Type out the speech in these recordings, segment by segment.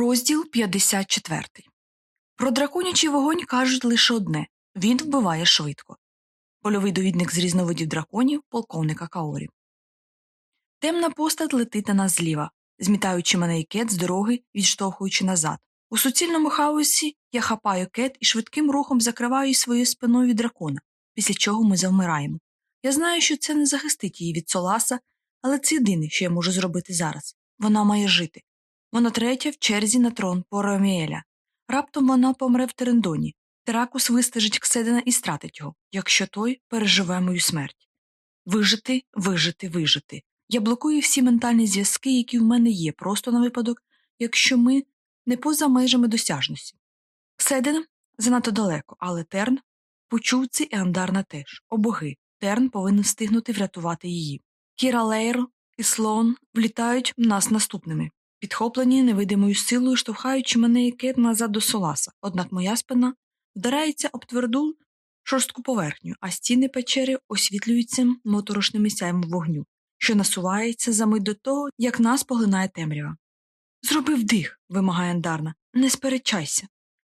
Розділ 54 Про драконячий вогонь кажуть лише одне він вбиває швидко. Польовий довідник з різновидів драконів полковника Каорі. Темна постать летить на нас зліва, змітаючи мене і кет з дороги, відштовхуючи назад. У суцільному хаосі я хапаю кет і швидким рухом закриваю своєю спиною дракона, після чого ми завмираємо. Я знаю, що це не захистить її від Соласа, але це єдине, що я можу зробити зараз. Вона має жити. Вона третя в черзі на трон Пороміеля. Раптом вона помре в Терендоні. Теракус вистежить Кседина і стратить його, якщо той переживе мою смерть. Вижити, вижити, вижити. Я блокую всі ментальні зв'язки, які в мене є, просто на випадок, якщо ми не поза межами досяжності. Кседин занадто далеко, але Терн почув ці і Андарна теж. О боги, Терн повинен встигнути врятувати її. Кіра Лейр і Слоун влітають в нас наступними підхоплені невидимою силою, штовхаючи мене кет назад до соласа, однак моя спина вдарається об тверду шорстку поверхню, а стіни печери освітлюються моторошними сяйм вогню, що насувається за мить до того, як нас поглинає темрява. Зроби вдих, вимагає Андарна, не сперечайся.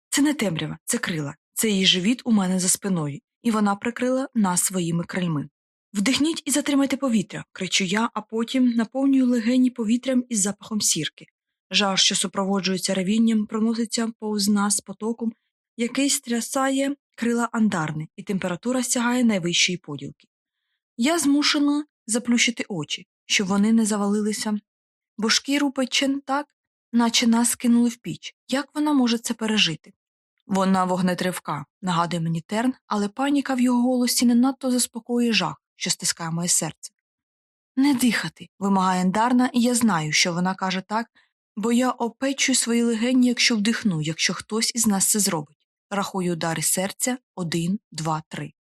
Це не темрява, це крила, це її живіт у мене за спиною, і вона прикрила нас своїми крильми. Вдихніть і затримайте повітря, кричу я, а потім наповнюю легені повітрям із запахом сірки. Жар, що супроводжується ревінням, проноситься повз нас потоком, який стрясає крила андарни, і температура сягає найвищої поділки. Я змушена заплющити очі, щоб вони не завалилися, бо шкіру печен так, наче нас кинули в піч. Як вона може це пережити? Вона вогнетривка, нагадує мені терн, але паніка в його голосі не надто заспокоює жах що стискає моє серце. Не дихати, вимагає Андарна, і я знаю, що вона каже так, бо я опечую свої легені, якщо вдихну, якщо хтось із нас це зробить. Рахую удари серця один, два, три.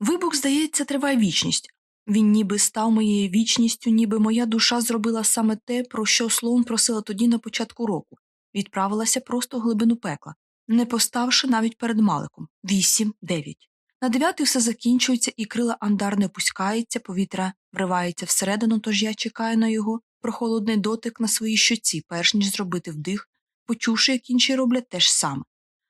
Вибух, здається, триває вічність. Він ніби став моєю вічністю, ніби моя душа зробила саме те, про що Слоун просила тоді на початку року, відправилася просто в глибину пекла, не поставши навіть перед Маликом вісім, дев'ять. На дев'ятий все закінчується, і крила андар не пускається, повітря вривається всередину, тож я чекаю на його прохолодний дотик на своїй щоці, перш ніж зробити вдих, почувши, як інші роблять те ж саме.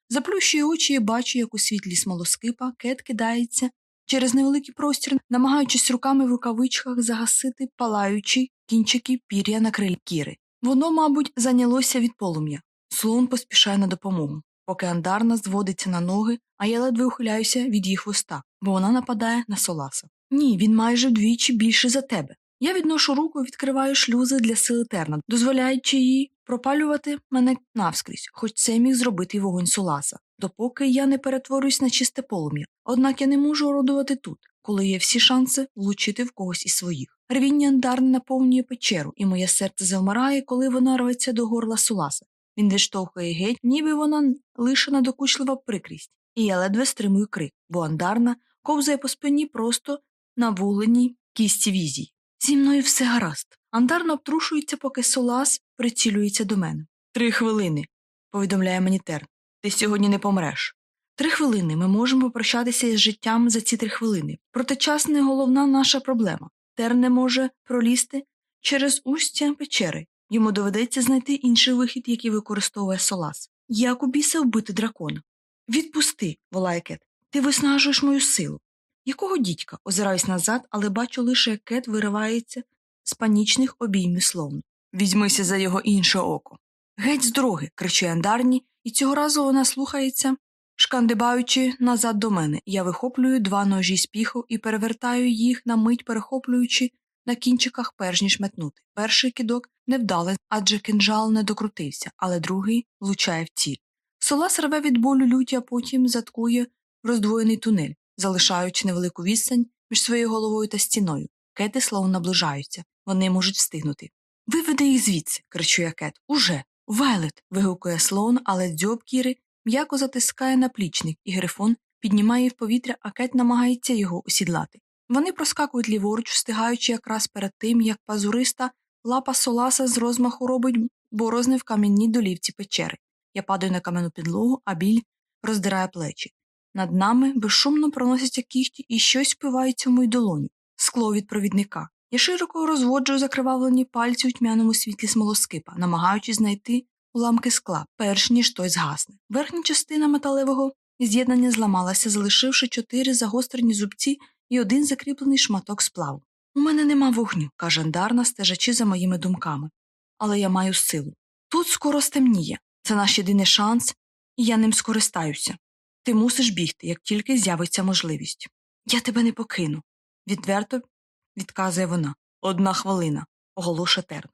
Заплющую очі і бачу, як у світлі смолоскипа кет кидається через невеликий простір, намагаючись руками в рукавичках загасити палаючі кінчики пір'я на крилі кіри. Воно, мабуть, зайнялося від полум'я. Слон поспішає на допомогу поки Андарна зводиться на ноги, а я ледве ухиляюся від їх хвоста, бо вона нападає на Соласа. Ні, він майже вдвічі більше за тебе. Я відношу руку і відкриваю шлюзи для сили терна, дозволяючи їй пропалювати мене навскрізь, хоч це міг зробити вогонь Соласа, допоки я не перетворююсь на чисте полум'я. Однак я не можу орудувати тут, коли є всі шанси влучити в когось із своїх. Рвіння Андарни наповнює печеру, і моє серце завмирає, коли вона рветься до горла Соласа. Він відштовхує геть, ніби вона лише надокучлива прикрість, і я ледве стримую крик, бо андарна ковзає по спині просто на вугленій кісті візій. Зі мною все гаразд. Андарна обтрушується, поки Солас прицілюється до мене. Три хвилини, повідомляє мені Терн. Ти сьогодні не помреш. Три хвилини ми можемо попрощатися із життям за ці три хвилини. Проте час не головна наша проблема. Терн не може пролізти через устя печери, Йому доведеться знайти інший вихід, який використовує Солас. Як у біса вбити дракона? Відпусти, волає Кет. Ти виснажуєш мою силу. Якого дідька? озираюсь назад, але бачу лише, як Кет виривається з панічних обіймів словно. Візьмися за його інше око. Геть з дороги, кричує Андарні, і цього разу вона слухається, шкандибаючи назад до мене. Я вихоплюю два ножі з піху і перевертаю їх на мить, перехоплюючи на кінчиках, перш ніж метнути. Перший кидок невдалий, адже кинжал не докрутився, але другий влучає в ціль. Солас рве від болю люті, а потім заткує роздвоєний тунель, залишаючи невелику відстань між своєю головою та стіною. Кети словно наближаються, вони можуть встигнути. Виведи їх звідси, кричу я кет. Уже. Вайлет. вигукує слон, але дзьоб Кіри м'яко затискає наплічник, і грифон піднімає в повітря, а кет намагається його осідлати. Вони проскакують ліворуч, встигаючи якраз перед тим, як пазуриста лапа соласа з розмаху робить борозни в кам'яній долівці печери. Я падаю на кам'яну підлогу, а біль роздирає плечі. Над нами безшумно проносяться кіхті і щось впивається в мою долоню, скло від провідника. Я широко розводжую закривавлені пальці у тьмяному світлі смолоскипа, намагаючись знайти уламки скла, перш ніж той згасне. Верхня частина металевого з'єднання зламалася, залишивши чотири загострені зубці і один закріплений шматок сплаву. У мене нема вогню, каже Андарна, стежачи за моїми думками. Але я маю силу. Тут скоро стемніє. Це наш єдиний шанс, і я ним скористаюся. Ти мусиш бігти, як тільки з'явиться можливість. Я тебе не покину, відверто відказує вона. Одна хвилина, оголошує Терн.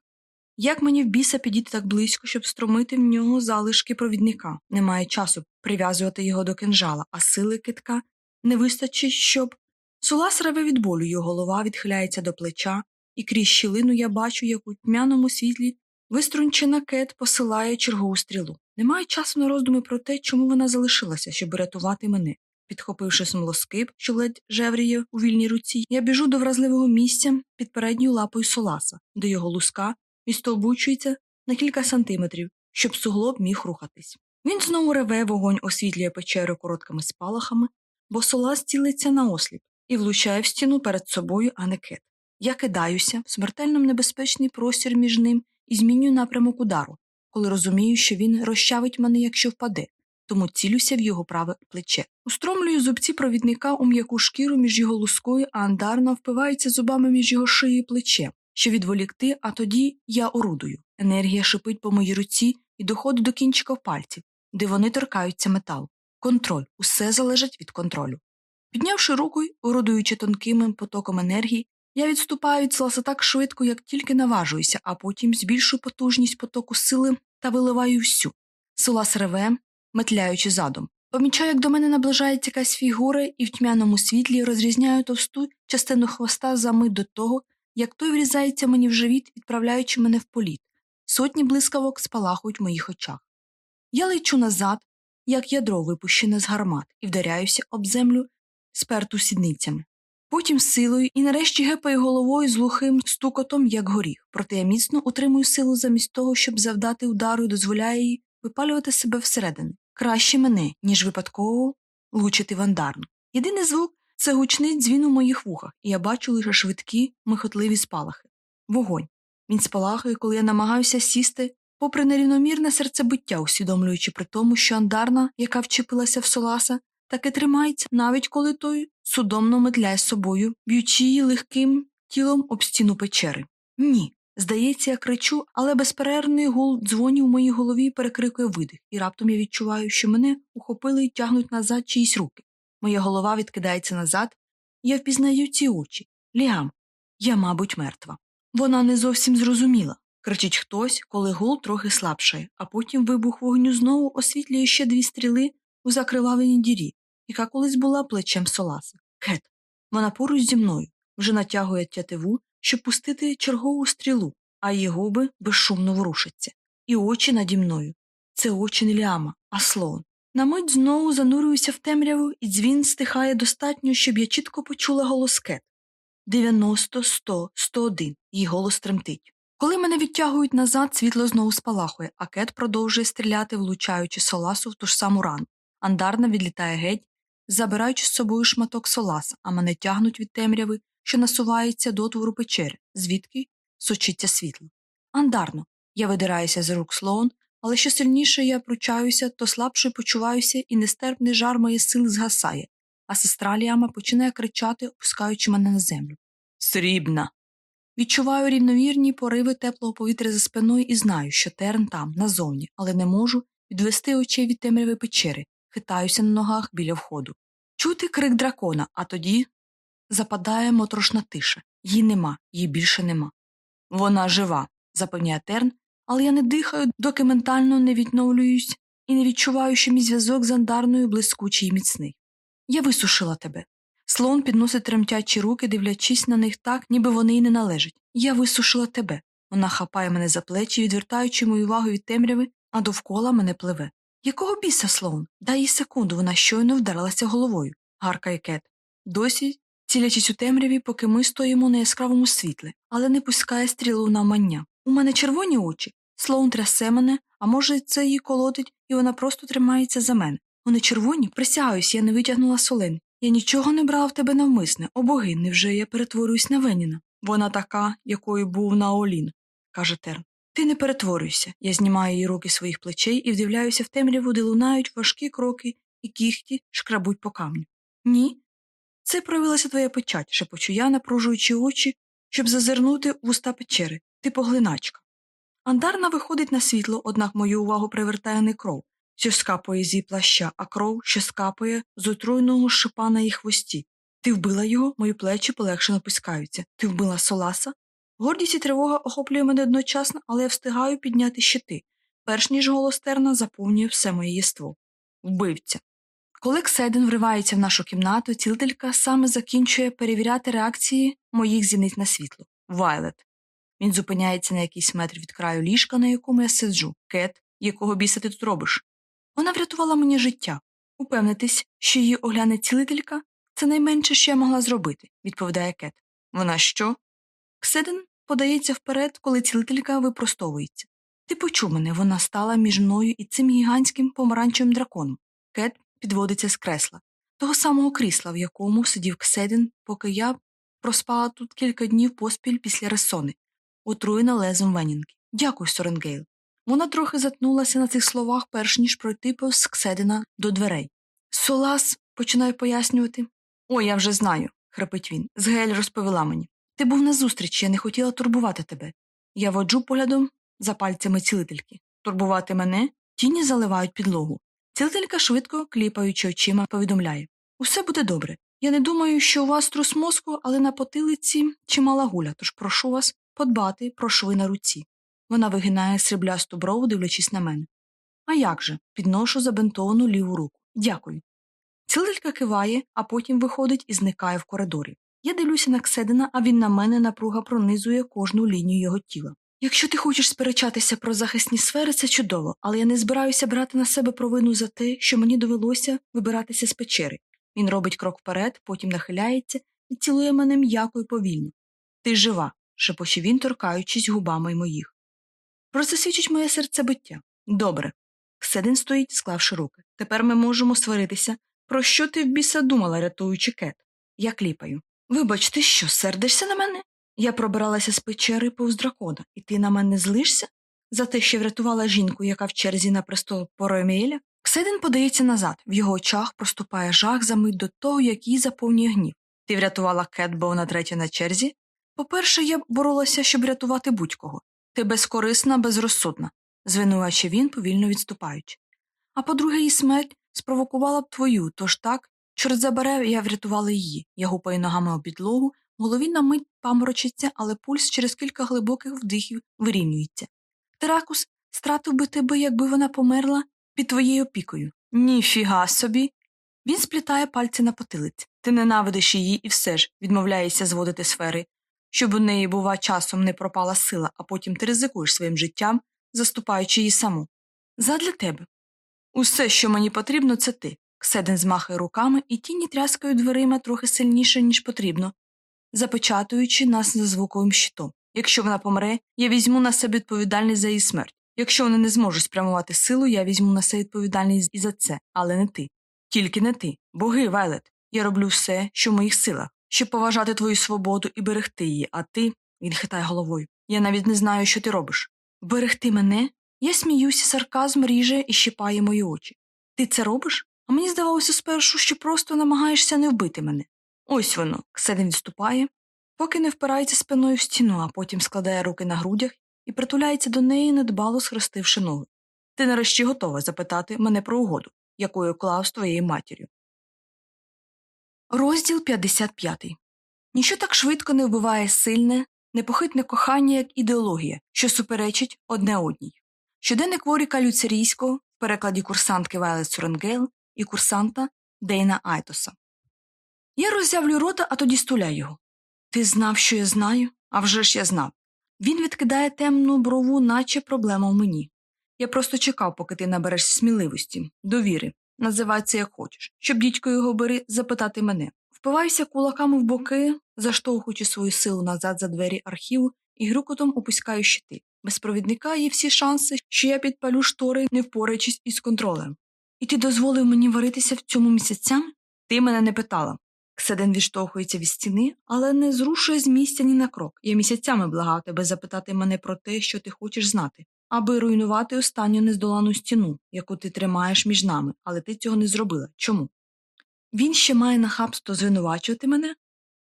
Як мені в біса підійти так близько, щоб струмити в нього залишки провідника? Немає часу прив'язувати його до кинжала, а сили китка не вистачить, щоб. Сулас реве від болю, його голова відхиляється до плеча, і крізь щілину я бачу, як у тьмяному світлі виструнчена кет посилає чергову стрілу. Немає часу на роздуми про те, чому вона залишилася, щоб рятувати мене. Підхопивши смолоскип, що ледь жевріє у вільній руці, я біжу до вразливого місця під передньою лапою соласа, до його луска відстовбучується на кілька сантиметрів, щоб суглоб міг рухатись. Він знову реве, вогонь освітлює печеру короткими спалахами, бо солас цілиться на осліп і влучає в стіну перед собою, а не кет. Я кидаюся в смертельно небезпечний простір між ним і змінюю напрямок удару, коли розумію, що він розчавить мене, якщо впаде, тому цілюся в його праве плече. Устромлюю зубці провідника у м'яку шкіру між його лускою, а андарна впивається зубами між його шиєю і плечем, щоб відволікти, а тоді я орудую. Енергія шипить по моїй руці і доходить до кінчиків пальців, де вони торкаються металу. Контроль усе залежить від контролю. Піднявши руку й орудуючи тонким потоком енергії, я відступаю від сласа так швидко, як тільки наважуюся, а потім збільшую потужність потоку сили та виливаю всю. Сулас реве, метляючи задом. Помічаю, як до мене наближається якась фігура, і в тьмяному світлі розрізняю товсту частину хвоста за мить до того, як той врізається мені в живіт, відправляючи мене в політ. Сотні блискавок спалахують в моїх очах. Я лечу назад, як ядро випущене з гармат, і вдаряюся об землю сперту сідницями. Потім силою і нарешті гепаю головою з глухим стукотом, як горіх, проте я міцно утримую силу замість того, щоб завдати удару і дозволяє їй випалювати себе всередину. Краще мене, ніж випадково влучити вандарну. Єдиний звук це гучний дзвін у моїх вухах, і я бачу лише швидкі, михотливі спалахи. Вогонь. Він спалахує, коли я намагаюся сісти, попри нерівномірне серцебиття, усвідомлюючи при тому, що андарна, яка вчепилася в соласа, таки тримається, навіть коли той судомно метляє з собою, б'ючи її легким тілом об стіну печери. Ні. Здається, я кричу, але безперервний гул дзвонів у моїй голові перекрикує видих, і раптом я відчуваю, що мене ухопили і тягнуть назад чиїсь руки. Моя голова відкидається назад, я впізнаю ці очі. Ліам, я, мабуть, мертва. Вона не зовсім зрозуміла. Кричить хтось, коли гул трохи слабшає, а потім вибух вогню знову освітлює ще дві стріли у закривавленій дірі, яка колись була плечем Соласи. Кет. Вона поруч зі мною вже натягує тятиву, щоб пустити чергову стрілу, а її губи безшумно ворушаться. І очі наді мною. Це очі не Ліама, а слон. На мить знову занурююся в темряву, і дзвін стихає достатньо, щоб я чітко почула голос Кет. 90, 100, 101. Її голос тремтить. Коли мене відтягують назад, світло знову спалахує, а кет продовжує стріляти, влучаючи соласу в ту ж саму рану. Андарна відлітає геть, забираючи з собою шматок соласа, а мене тягнуть від темряви, що насувається до отвору печери, звідки сочиться світло. Андарно. Я видираюся з рук слоун, але що сильніше я пручаюся, то слабше почуваюся, і нестерпний жар моєї сил згасає, а сестра Ліама починає кричати, опускаючи мене на землю. Срібна. Відчуваю рівновірні пориви теплого повітря за спиною і знаю, що терн там, назовні, але не можу відвести очей від темряви печери, хитаюся на ногах біля входу. Чути крик дракона, а тоді западає моторошна тиша. Її нема, її більше нема. Вона жива, запевняє терн, але я не дихаю, доки ментально не відновлююсь і не відчуваю, що мій зв'язок з андарною блискучий і міцний. Я висушила тебе. Слон підносить тремтячі руки, дивлячись на них так, ніби вони й не належать. Я висушила тебе. Вона хапає мене за плечі, відвертаючи мою увагу від темряви, а довкола мене пливе. Якого біса, Слоун? Дай їй секунду, вона щойно вдарилася головою, гаркає кет. Досі цілячись у темряві, поки ми стоїмо на яскравому світлі, але не пускає стрілу на мання. У мене червоні очі. Слоун трясе мене, а може, це її колотить, і вона просто тримається за мене. Вони червоні, присягаюсь, я не витягнула солен. Я нічого не брала в тебе навмисне, о боги, невже я перетворююсь на Веніна? Вона така, якою був на Олін, каже Терн. Ти не перетворюйся. Я знімаю її руки своїх плечей і вдивляюся в темряву, де лунають важкі кроки і кіхті шкрабуть по камню. Ні. Це проявилася твоя печать, шепочу я, напружуючи очі, щоб зазирнути в уста печери. Ти поглиначка. Андарна виходить на світло, однак мою увагу привертає не кров, що скапує зі плаща, а кров, що скапує з отруйного шипа на її хвості. Ти вбила його, мої плечі полегшено пускаються. Ти вбила Соласа? Гордість і тривога охоплює мене одночасно, але я встигаю підняти щити, перш ніж голос терна заповнює все моє єство. Вбивця. Коли Кседен вривається в нашу кімнату, цілителька саме закінчує перевіряти реакції моїх зіниць на світло. Вайлет. Він зупиняється на якийсь метр від краю ліжка, на якому я сиджу. Кет, якого біса ти тут робиш? Вона врятувала мені життя. Упевнитись, що її огляне цілителька це найменше, що я могла зробити, відповідає Кет. Вона що? Кседен подається вперед, коли цілителька випростовується. Ти почув мене, вона стала між мною і цим гігантським помаранчевим драконом. Кет підводиться з кресла, того самого крісла, в якому сидів Кседен, поки я проспала тут кілька днів поспіль після ресони, отруєна лезом Венінки. Дякую, Соренгейл. Вона трохи затнулася на цих словах, перш ніж пройти повз Кседена до дверей. Солас починає пояснювати. Ой, я вже знаю, хрипить він. Згель розповіла мені. Ти був на зустрічі, я не хотіла турбувати тебе. Я воджу поглядом за пальцями цілительки. Турбувати мене тіні заливають підлогу. Цілителька швидко, кліпаючи очима, повідомляє Усе буде добре. Я не думаю, що у вас трус мозку, але на потилиці чимала гуля, тож прошу вас подбати про шви на руці. Вона вигинає сріблясту брову, дивлячись на мене. А як же? Підношу забинтовану ліву руку. Дякую. Цілителька киває, а потім виходить і зникає в коридорі. Я дивлюся на Кседена, а він на мене напруга пронизує кожну лінію його тіла. Якщо ти хочеш сперечатися про захисні сфери, це чудово, але я не збираюся брати на себе провину за те, що мені довелося вибиратися з печери. Він робить крок вперед, потім нахиляється і цілує мене м'яко і повільно. Ти жива, шепоче він, торкаючись губами моїх. Про це свідчить моє серцебиття. Добре. Кседен стоїть, склавши руки. Тепер ми можемо сваритися. Про що ти в біса думала, рятуючи кет? Я кліпаю. Вибач, ти що, сердишся на мене? Я пробиралася з печери повз дракона, і ти на мене злишся? За те, що врятувала жінку, яка в черзі на престол Пороміеля? Кседин подається назад, в його очах проступає жах за мить до того, як заповнює гнів. Ти врятувала Кет, бо вона третя на черзі? По-перше, я боролася, щоб рятувати будь-кого. Ти безкорисна, безрозсудна, звинувачив він, повільно відступаючи. А по-друге, її смерть спровокувала б твою, тож так, чорт забере, я врятувала її. Я гупаю ногами у підлогу, в голові на мить паморочиться, але пульс через кілька глибоких вдихів вирівнюється. Теракус стратив би тебе, якби вона померла під твоєю опікою. Ніфіга собі. Він сплітає пальці на потилиці. Ти ненавидиш її і все ж відмовляєшся зводити сфери, щоб у неї, бува, часом не пропала сила, а потім ти ризикуєш своїм життям, заступаючи її саму. Задля тебе. Усе, що мені потрібно, це ти. Кседен змахає руками і тіні тряскають дверима трохи сильніше, ніж потрібно, запечатуючи нас за звуковим щитом. Якщо вона помре, я візьму на себе відповідальність за її смерть. Якщо вони не зможуть спрямувати силу, я візьму на себе відповідальність і за це, але не ти. Тільки не ти. Боги, Вайлет. Я роблю все, що в моїх силах, щоб поважати твою свободу і берегти її, а ти. Він хитає головою. Я навіть не знаю, що ти робиш. Берегти мене? Я сміюся, сарказм ріже і щипає мої очі. Ти це робиш? А мені здавалося спершу, що просто намагаєшся не вбити мене. Ось воно. Кседен відступає, поки не впирається спиною в стіну, а потім складає руки на грудях і притуляється до неї, недбало схрестивши ноги. Ти нарешті готова запитати мене про угоду, яку я клав з твоєю матір'ю. Розділ 55 Ніщо так швидко не вбиває сильне, непохитне кохання, як ідеологія, що суперечить одне одній. Щоденник Воріка Люцерійського в перекладі курсантки Вайлет Суренгейл і курсанта Дейна Айтоса. Я роззявлю рота, а тоді стуляю його. Ти знав, що я знаю? А вже ж я знав. Він відкидає темну брову, наче проблема в мені. Я просто чекав, поки ти набереш сміливості, довіри, називай це як хочеш, щоб дідько його бери запитати мене. Впиваюся кулаками в боки, заштовхуючи свою силу назад за двері архіву і грукотом опускаю щити. Без провідника є всі шанси, що я підпалю штори, не впораючись із контролем. І ти дозволив мені варитися в цьому місяцям? Ти мене не питала. Кседен відштовхується від стіни, але не зрушує з місця ні на крок. Я місяцями благав тебе запитати мене про те, що ти хочеш знати, аби руйнувати останню нездолану стіну, яку ти тримаєш між нами, але ти цього не зробила. Чому? Він ще має нахабство звинувачувати мене?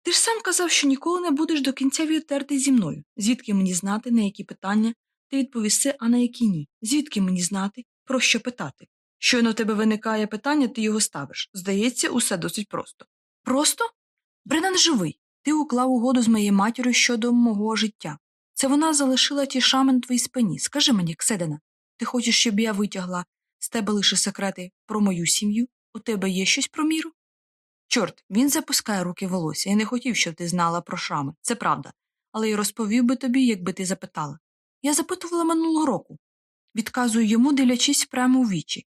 Ти ж сам казав, що ніколи не будеш до кінця відтерти зі мною. Звідки мені знати, на які питання ти відповіси, а на які ні? Звідки мені знати, про що питати? Щойно в тебе виникає питання, ти його ставиш. Здається, усе досить просто. Просто? Бренан живий. Ти уклав угоду з моєю матір'ю щодо мого життя. Це вона залишила ті шами на твоїй спині. Скажи мені, Кседена, ти хочеш, щоб я витягла з тебе лише секрети про мою сім'ю? У тебе є щось про міру? Чорт, він запускає руки в волосся. Я не хотів, щоб ти знала про шрами. Це правда. Але й розповів би тобі, якби ти запитала. Я запитувала минулого року. Відказую йому, дивлячись прямо у вічі.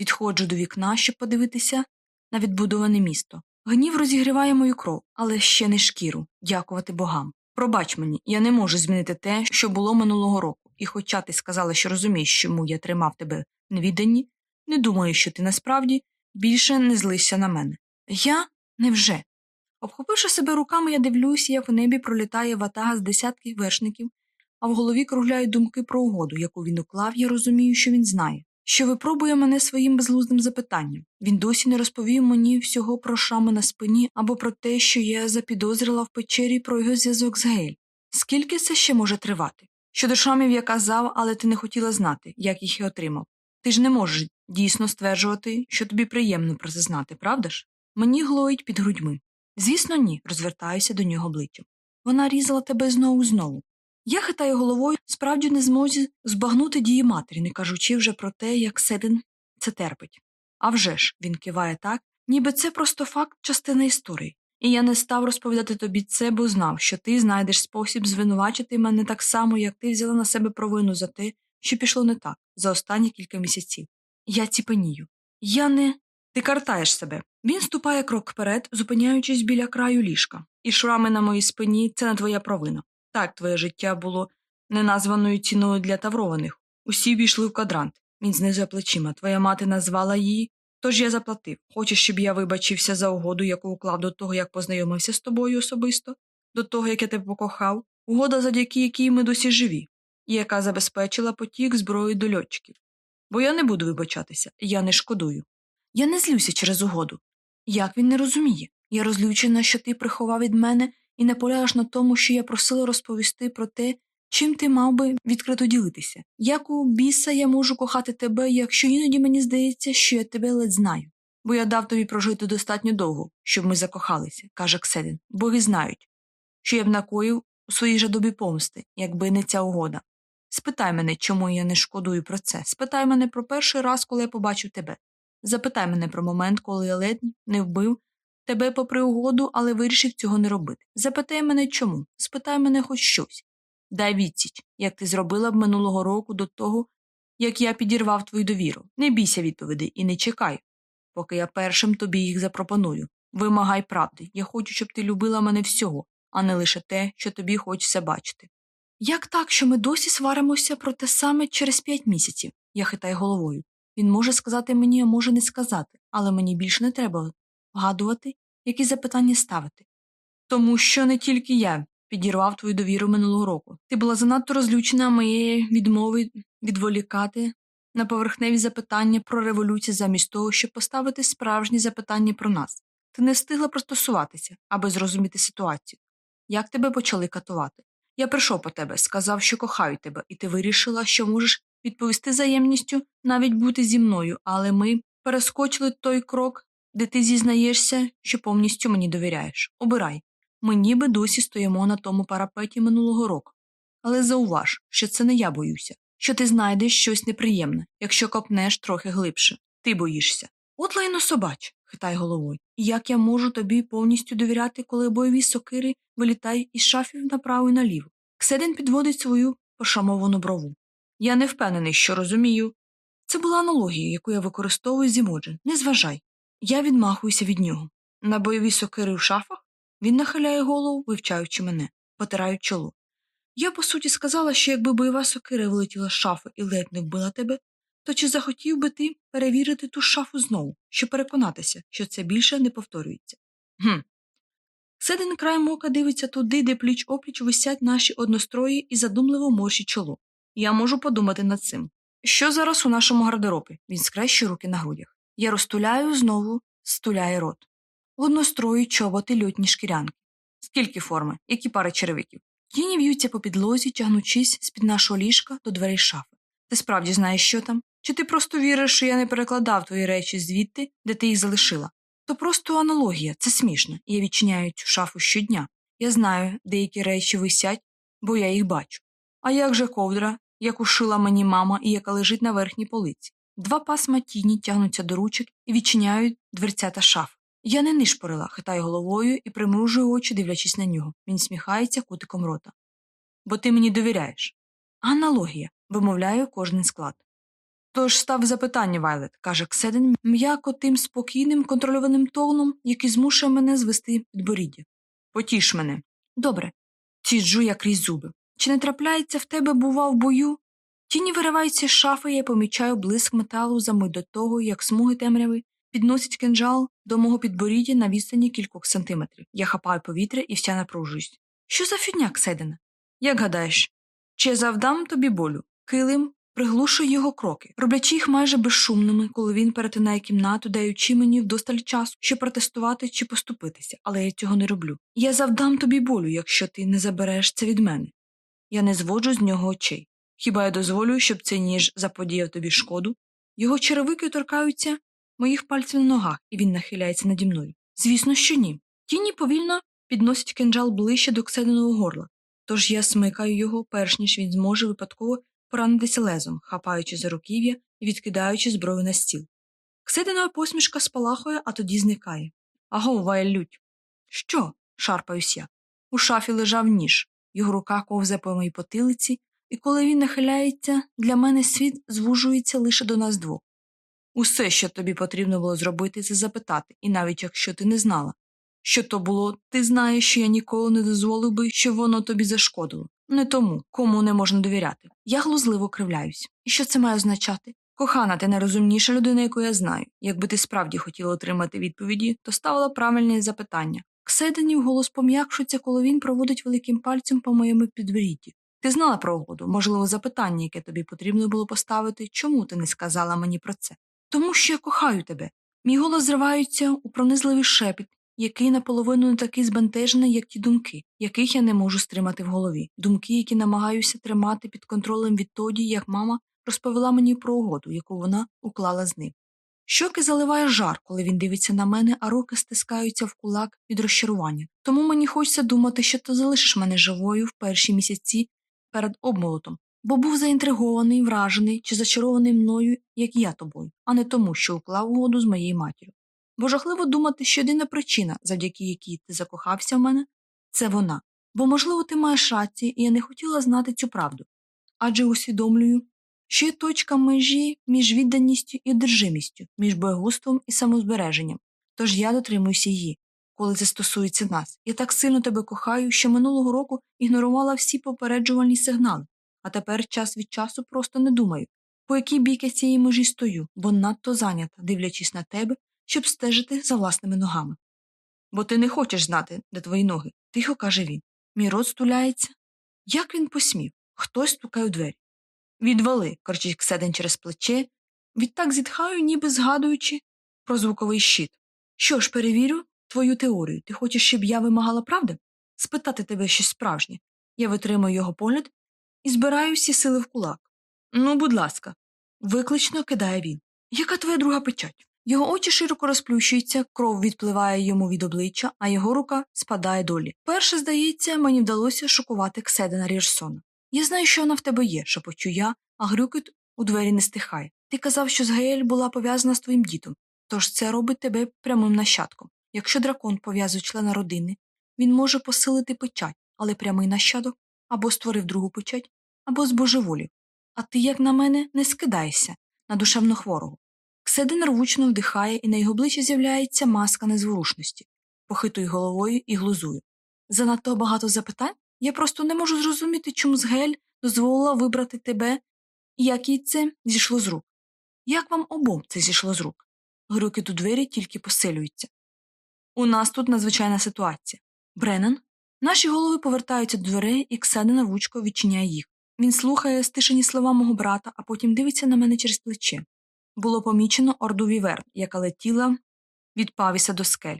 Відходжу до вікна, щоб подивитися на відбудоване місто. Гнів розігріває мою кров, але ще не шкіру, дякувати богам. Пробач мені, я не можу змінити те, що було минулого року, і хоча ти сказала, що розумієш, чому я тримав тебе невіддані, не думаю, що ти насправді більше не злишся на мене. Я невже. Обхопивши себе руками, я дивлюся, як в небі пролітає ватага з десятків вершників, а в голові кругляють думки про угоду, яку він уклав, я розумію, що він знає, що випробує мене своїм безглуздим запитанням. Він досі не розповів мені всього про шрами на спині або про те, що я запідозрила в печері про його зв'язок з Гейль. Скільки це ще може тривати? Щодо шрамів я казав, але ти не хотіла знати, як їх і отримав. Ти ж не можеш дійсно стверджувати, що тобі приємно про це знати, правда ж? Мені глоїть під грудьми. Звісно, ні, розвертаюся до нього обличчям. Вона різала тебе знову знову. Я хитаю головою, справді не змозі збагнути дії матері, не кажучи вже про те, як Седен це терпить. А вже ж, він киває так, ніби це просто факт частина історії. І я не став розповідати тобі це, бо знав, що ти знайдеш спосіб звинувачити мене так само, як ти взяла на себе провину за те, що пішло не так за останні кілька місяців. Я ціпенію. Я не. Ти картаєш себе. Він ступає крок вперед, зупиняючись біля краю ліжка, і шрами на моїй спині це не твоя провина. Так, твоє життя було неназваною ціною для таврованих. Усі війшли в квадрант. Він знизує плечима. Твоя мати назвала її, тож я заплатив. Хочеш, щоб я вибачився за угоду, яку уклав до того, як познайомився з тобою особисто, до того, як я тебе покохав, угода, завдяки якій ми досі живі, і яка забезпечила потік зброї до льотчиків. Бо я не буду вибачатися, я не шкодую. Я не злюся через угоду. Як він не розуміє? Я розлючена, що ти приховав від мене і наполягаєш на тому, що я просила розповісти про те, чим ти мав би відкрито ділитися. Як у біса я можу кохати тебе, якщо іноді мені здається, що я тебе ледь знаю. Бо я дав тобі прожити достатньо довго, щоб ми закохалися, каже Кседин. Боги знають, що я б накоїв у своїй жадобі помсти, якби не ця угода. Спитай мене, чому я не шкодую про це. Спитай мене про перший раз, коли я побачив тебе. Запитай мене про момент, коли я ледь не вбив тебе попри угоду, але вирішив цього не робити. Запитай мене чому, спитай мене хоч щось. Дай відсіч, як ти зробила б минулого року до того, як я підірвав твою довіру. Не бійся відповідей і не чекай, поки я першим тобі їх запропоную. Вимагай правди. Я хочу, щоб ти любила мене всього, а не лише те, що тобі хочеться бачити. Як так, що ми досі сваримося про те саме через п'ять місяців? Я хитаю головою. Він може сказати мені, а може не сказати, але мені більше не треба вгадувати, які запитання ставити. Тому що не тільки я підірвав твою довіру минулого року. Ти була занадто розлючена моєї відмови відволікати на поверхневі запитання про революцію замість того, щоб поставити справжні запитання про нас. Ти не встигла пристосуватися, аби зрозуміти ситуацію. Як тебе почали катувати? Я прийшов по тебе, сказав, що кохаю тебе, і ти вирішила, що можеш відповісти взаємністю, навіть бути зі мною, але ми перескочили той крок, де ти зізнаєшся, що повністю мені довіряєш. Обирай. Ми ніби досі стоїмо на тому парапеті минулого року. Але зауваж, що це не я боюся, що ти знайдеш щось неприємне, якщо копнеш трохи глибше. Ти боїшся. От лайно собач, хитай головою. І як я можу тобі повністю довіряти, коли бойові сокири вилітають із шафів направо і наліво? Кседен підводить свою пошамовану брову. Я не впевнений, що розумію. Це була аналогія, яку я використовую з Імоджен. Не зважай. Я відмахуюся від нього. На бойові сокири в шафах він нахиляє голову, вивчаючи мене, потираю чоло. Я, по суті, сказала, що якби бойова сокира вилетіла з шафи і ледь не вбила тебе, то чи захотів би ти перевірити ту шафу знову, щоб переконатися, що це більше не повторюється? Гм, Кседен краєм ока дивиться туди, де пліч опліч висять наші однострої і задумливо морщить чоло. Я можу подумати над цим. Що зараз у нашому гардеробі? Він скрещує руки на грудях. Я розтуляю знову, стуляє рот. Однострої, чоботи, льотні шкірянки. Скільки форми, які пари черевиків? Тіні в'ються по підлозі, тягнучись з-під нашого ліжка до дверей шафи. Ти справді знаєш, що там? Чи ти просто віриш, що я не перекладав твої речі звідти, де ти їх залишила? То просто аналогія, це смішно, я відчиняю цю шафу щодня. Я знаю, деякі речі висять, бо я їх бачу. А як же ковдра, яку шила мені мама і яка лежить на верхній полиці? Два пасма тіні тягнуться до ручок і відчиняють дверцята шаф. Я не нишпорила, хитаю головою і примружую очі, дивлячись на нього. Він сміхається кутиком рота. Бо ти мені довіряєш. Аналогія, вимовляю кожен склад. Тож став запитання, Вайлет, каже Кседен, м'яко тим спокійним, контрольованим тоном, який змушує мене звести підборіддя. Потіш мене. Добре. Ціджу я крізь зуби. Чи не трапляється в тебе, бува, в бою? Тіні вириваються з шафи, я помічаю блиск металу за мить до того, як смуги темряви підносять кинджал до мого підборіддя на відстані кількох сантиметрів. Я хапаю повітря і вся напружуюсь. Що за фігня, Кседена? Як гадаєш, чи завдам тобі болю? Килим приглушує його кроки, роблячи їх майже безшумними, коли він перетинає кімнату, даючи мені вдосталь часу, щоб протестувати чи поступитися, але я цього не роблю. Я завдам тобі болю, якщо ти не забереш це від мене. Я не зводжу з нього очей. Хіба я дозволю, щоб цей ніж заподіяв тобі шкоду? Його черевики торкаються моїх пальців на ногах, і він нахиляється наді мною. Звісно, що ні. Тіні повільно підносять кинджал ближче до кседеного горла, тож я смикаю його, перш ніж він зможе випадково поранитися лезом, хапаючи за руків'я і відкидаючи зброю на стіл. Кседенова посмішка спалахує, а тоді зникає. Аго, вайлють. Що? шарпаюсь я. У шафі лежав ніж, його рука ковзе по моїй потилиці, і коли він нахиляється, для мене світ звужується лише до нас двох. Усе, що тобі потрібно було зробити, це запитати, і навіть якщо ти не знала, що то було, ти знаєш, що я ніколи не дозволив би, щоб воно тобі зашкодило. Не тому, кому не можна довіряти. Я глузливо кривляюсь. І що це має означати? Кохана, ти найрозумніша людина, яку я знаю. Якби ти справді хотіла отримати відповіді, то ставила правильні запитання. Кседенів голос пом'якшується, коли він проводить великим пальцем по моєму підборідді. Ти знала про угоду, можливо, запитання, яке тобі потрібно було поставити, чому ти не сказала мені про це? Тому що я кохаю тебе. Мій голос зривається у пронизливий шепіт, який наполовину не такий збентежений, як ті думки, яких я не можу стримати в голові, думки, які намагаюся тримати під контролем відтоді, як мама розповіла мені про угоду, яку вона уклала з ним. Щоки заливає жар, коли він дивиться на мене, а руки стискаються в кулак від розчарування. Тому мені хочеться думати, що ти залишиш мене живою в перші місяці перед обмолотом, бо був заінтригований, вражений чи зачарований мною, як я тобою, а не тому, що уклав угоду з моєю матір'ю. Бо жахливо думати, що єдина причина, завдяки якій ти закохався в мене, це вона. Бо, можливо, ти маєш рацію, і я не хотіла знати цю правду. Адже усвідомлюю, що є точка межі між відданістю і одержимістю, між боєгуством і самозбереженням. Тож я дотримуюся її, коли це стосується нас. Я так сильно тебе кохаю, що минулого року ігнорувала всі попереджувальні сигнали, а тепер час від часу просто не думаю, по якій бік я цієї межі стою, бо надто зайнята, дивлячись на тебе щоб стежити за власними ногами. Бо ти не хочеш знати, де твої ноги, тихо каже він. Мій рот стуляється. Як він посмів? Хтось стукає у двері. Відвали, кричить Кседен через плече, відтак зітхаю, ніби згадуючи про звуковий щит. Що ж, перевірю твою теорію. Ти хочеш, щоб я вимагала правди? Спитати тебе щось справжнє. Я витримую його погляд і збираю всі сили в кулак. Ну, будь ласка, виклично кидає він. Яка твоя друга печать? Його очі широко розплющуються, кров відпливає йому від обличчя, а його рука спадає долі. Перше, здається, мені вдалося шокувати Кседена Рірсона. Я знаю, що вона в тебе є, шепочу я, а грюкіт у двері не стихає. Ти казав, що з Згаель була пов'язана з твоїм дітом, тож це робить тебе прямим нащадком. Якщо дракон пов'язує члена родини, він може посилити печать, але прямий нащадок або створив другу печать, або збожеволів. А ти, як на мене, не скидаєшся на душевно хворого. Кседин рвучно вдихає, і на його обличчі з'являється маска незворушності, похитує головою і глузує. Занадто багато запитань? Я просто не можу зрозуміти, чому Згель дозволила вибрати тебе, і як їй це зійшло з рук. Як вам обом це зійшло з рук? Грюки у двері тільки посилюються. У нас тут надзвичайна ситуація. Бреннан? Наші голови повертаються до дверей, і Кседена вучко відчиняє їх. Він слухає стишені слова мого брата, а потім дивиться на мене через плече. Було помічено орду віверн, яка летіла від павіса до скель.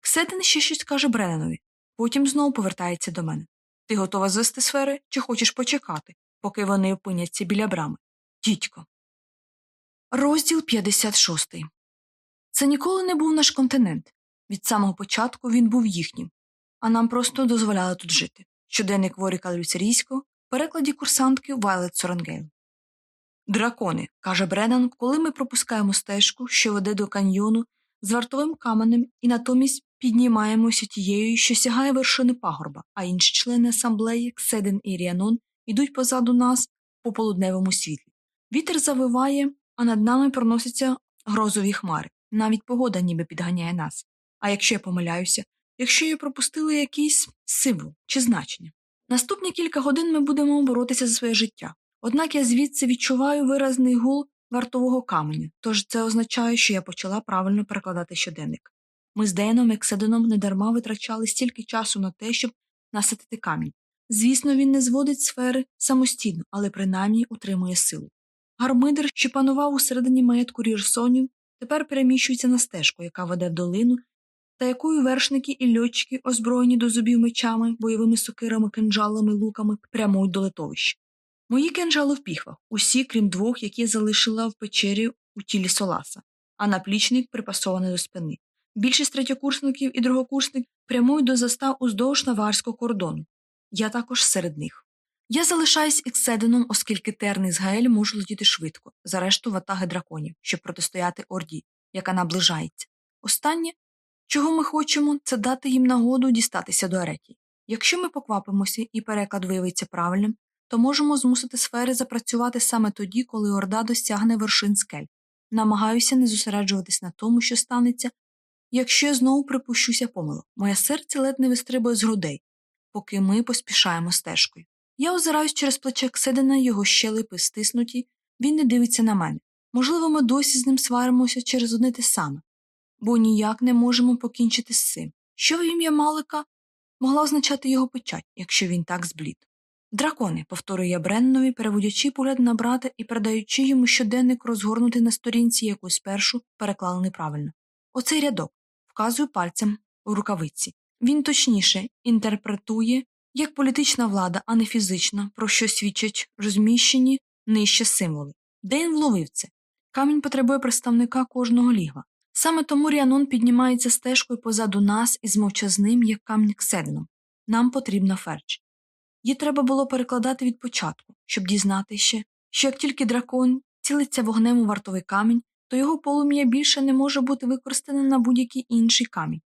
Кседен ще щось каже Бреннанові, потім знову повертається до мене. Ти готова звести сфери чи хочеш почекати, поки вони опиняться біля брами? Дідько. Розділ 56 Це ніколи не був наш континент. Від самого початку він був їхнім, а нам просто дозволяли тут жити. Щоденник Воріка Люцерійського в перекладі курсантки Вайлет Сорангейл. Дракони, каже Бреннан, коли ми пропускаємо стежку, що веде до каньйону з вартовим каменем, і натомість піднімаємося тією, що сягає вершини пагорба, а інші члени асамблеї, Кседен і Ріанон, ідуть позаду нас по полудневому світлі. Вітер завиває, а над нами проносяться грозові хмари. Навіть погода ніби підганяє нас. А якщо я помиляюся, якщо я пропустила якийсь символ чи значення. Наступні кілька годин ми будемо боротися за своє життя. Однак я звідси відчуваю виразний гул вартового каменя, тож це означає, що я почала правильно перекладати щоденник. Ми з Дейном і Кседеном недарма витрачали стільки часу на те, щоб наситити камінь. Звісно, він не зводить сфери самостійно, але принаймні утримує силу. Гармидер, що панував у середині маєтку Рірсонів, тепер переміщується на стежку, яка веде в долину, та якою вершники і льотчики, озброєні до зубів мечами, бойовими сокирами, кинджалами, луками, прямують до литовища. Мої кинджали в піхвах, усі, крім двох, які залишила в печері у тілі Соласа, а наплічник припасований до спини. Більшість третьокурсників і другокурсників прямують до застав уздовж наварського кордону. Я також серед них. Я залишаюсь ікседеном, оскільки терни з Гаель можуть летіти швидко, за решту ватаги драконів, щоб протистояти орді, яка наближається. Останнє, чого ми хочемо, це дати їм нагоду дістатися до Ареті. Якщо ми поквапимося і переклад виявиться правильним, то можемо змусити сфери запрацювати саме тоді, коли Орда досягне вершин скель. Намагаюся не зосереджуватись на тому, що станеться, якщо я знову припущуся помилок. Моє серце ледь не вистрибує з грудей, поки ми поспішаємо стежкою. Я озираюсь через плече Кседена, його щелепи стиснуті, він не дивиться на мене. Можливо, ми досі з ним сваримося через одне те саме, бо ніяк не можемо покінчити з цим. Що ім'я Малика могла означати його печать, якщо він так зблід. Дракони, повторює Бреннові, переводячи погляд на брата і передаючи йому щоденник розгорнутий на сторінці, яку спершу переклали неправильно. Оцей рядок вказую пальцем у рукавиці. Він точніше інтерпретує як політична влада, а не фізична, про що свідчать розміщені нижче символи. Дейн вловив це. Камінь потребує представника кожного лігва. Саме тому Ріанон піднімається стежкою позаду нас із мовчазним, як камінь кседеном. Нам потрібна ферч. Її треба було перекладати від початку, щоб дізнатися, що як тільки дракон цілиться вогнем у вартовий камінь, то його полум'я більше не може бути використане на будь-який інший камінь,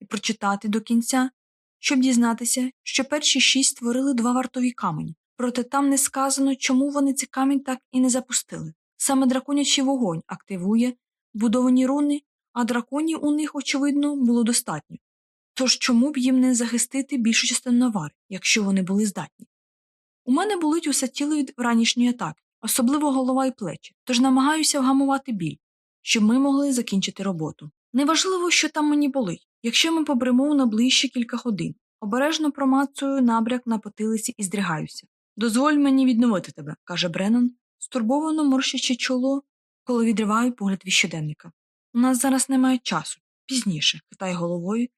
і прочитати до кінця, щоб дізнатися, що перші шість створили два вартові камені, проте там не сказано, чому вони цей камінь так і не запустили. Саме драконячий вогонь активує будовані руни, а драконів у них, очевидно, було достатньо. Тож чому б їм не захистити більшу частину навари, якщо вони були здатні? У мене болить усе тіло від ранішньої атаки, особливо голова і плечі, тож намагаюся вгамувати біль, щоб ми могли закінчити роботу. Неважливо, що там мені болить, якщо ми побремо на ближче кілька годин, обережно промацую набряк на потилиці і здригаюся. Дозволь мені відновити тебе, каже Бреннан, стурбовано морщачи чоло, коли відриваю погляд від щоденника. У нас зараз немає часу, пізніше, хитає головою,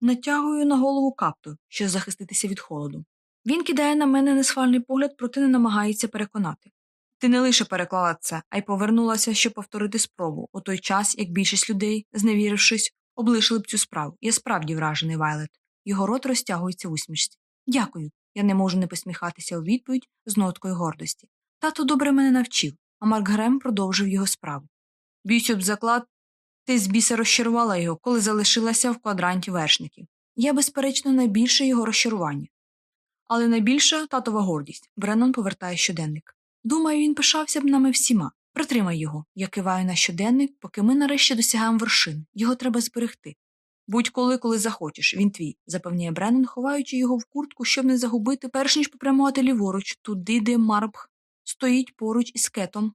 натягую на голову капту, щоб захиститися від холоду. Він кидає на мене несхвальний погляд, проте не намагається переконати. Ти не лише переклала це, а й повернулася, щоб повторити спробу у той час, як більшість людей, зневірившись, облишили б цю справу. Я справді вражений Вайлет. Його рот розтягується усмішці. Дякую. Я не можу не посміхатися у відповідь з ноткою гордості. Тато добре мене навчив, а Марк Грем продовжив його справу. Бійцю б заклад, ти з біса розчарувала його, коли залишилася в квадранті вершників. Я, безперечно, найбільше його розчарування. Але найбільша татова гордість Бреннон повертає щоденник. Думаю, він пишався б нами всіма. Притримай його. Я киваю на щоденник, поки ми нарешті досягаємо вершин. Його треба зберегти. Будь-коли, коли захочеш, він твій, запевняє Бреннон, ховаючи його в куртку, щоб не загубити, перш ніж попрямувати ліворуч, туди, де Марбх стоїть поруч із кетом,